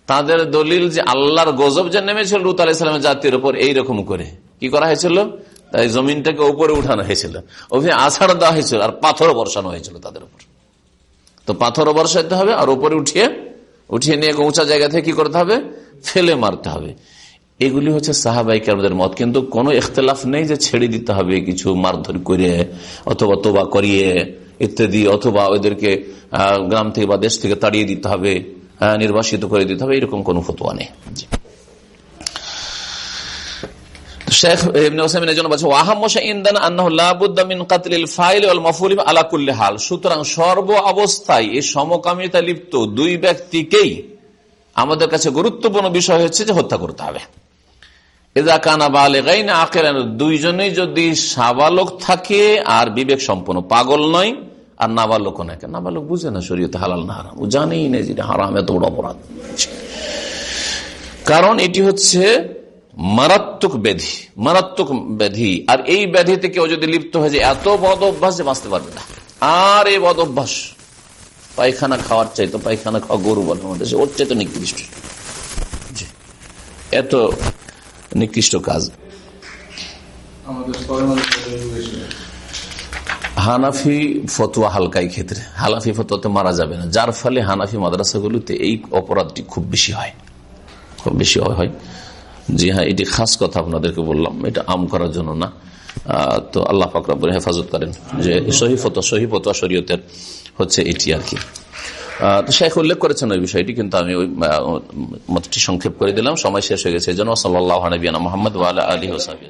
S1: তাদের দলিল যে আল্লাহর গজব যে নেমেছিল, লুত আলাইসালামের জাতির উপর এইরকম করে। কি করা হয়েছিল? তাই জমিনটাকে উপরে উঠানো হয়েছিল। ওখানে আষাঢ় দেওয়া হয়েছিল আর পাথরও বর্ষানো হয়েছিল তাদের উপর। তো পাথরও বর্ষাতে হবে আর উপরে উঠিয়ে উঠিয়ে নিয়ে উঁচা জায়গা থেকে কি করতে হবে? ফেলে মারতে হবে। এগুলি হচ্ছে সাহাবাইকে আমাদের মত। কিন্তু কোনো ইখতলাফ নেই যে ছেড়ে দিতে হবে কিছু মারধর করে অথবা তোবা করিয়ে ইত্যাদি অথবা ওদেরকে গ্রাম থেকে বা দেশ থেকে তাড়িয়ে দিতে হবে। নির্বাসিত করে দিতে হবে, এরকম কোন ফতোয়া নেই। সুতরাং সর্ব অবস্থায় সমকামিতা লিপ্ত দুই ব্যক্তিকেই আমাদের কাছে গুরুত্বপূর্ণ বিষয় হচ্ছে যে হত্যা করতে হবে। কানা দুইজনেই যদি সাবালক থাকে আর বিবেক সম্পন্ন পাগল নয় আর নাবালক নাকি নাবালক বুঝে না শরীয়তে হালাল না হারাম। ও জানেই না যে হারাম, এত বড় অপরাধ। কারণ এটি হচ্ছে মারাত্মক ব্যাধি মারাত্মক ব্যাধি। আর এই ব্যাধিতে কেউ যদি লিপ্ত হয়ে যায়, এত বদ অভ্যাস যে বাঁচতে পারবে না। আর এই বদ অভ্যাস, পায়খানা খাওয়ার চাইতো পায়খানা খাওয়া গরু বলে আমাদের ওর চাইতো নিকৃষ্ট। এত নিকৃষ্ট কাজ। হানাফি ফতোয়া হালকাই ক্ষেত্রে। হানাফি ফতোয়াতে মারা যাবে না। যার ফলে হানাফি মাদ্রাসাগুলিতে এই অপরাধটি খুব বেশি হয়। খুব বেশি হয় জি হ্যাঁ এটি খাস কথা আপনাদেরকে বললাম। এটা আম করার জন্য না। তো আল্লাহ ফাকরাবুল হেফাজত করেন যে সহি ফতোয়া সহি ফতোয়া শরীয়তের হচ্ছে এটি আর কি। তো শেখ উল্লেখ করেছেন ওই বিষয়টি, কিন্তু আমি ওই মতটি সংক্ষেপ করে দিলাম। সময় শেষ হয়ে গেছে। এই জন্য সাল্লাহ নবীনা মোহাম্মদ আলী হোসাফি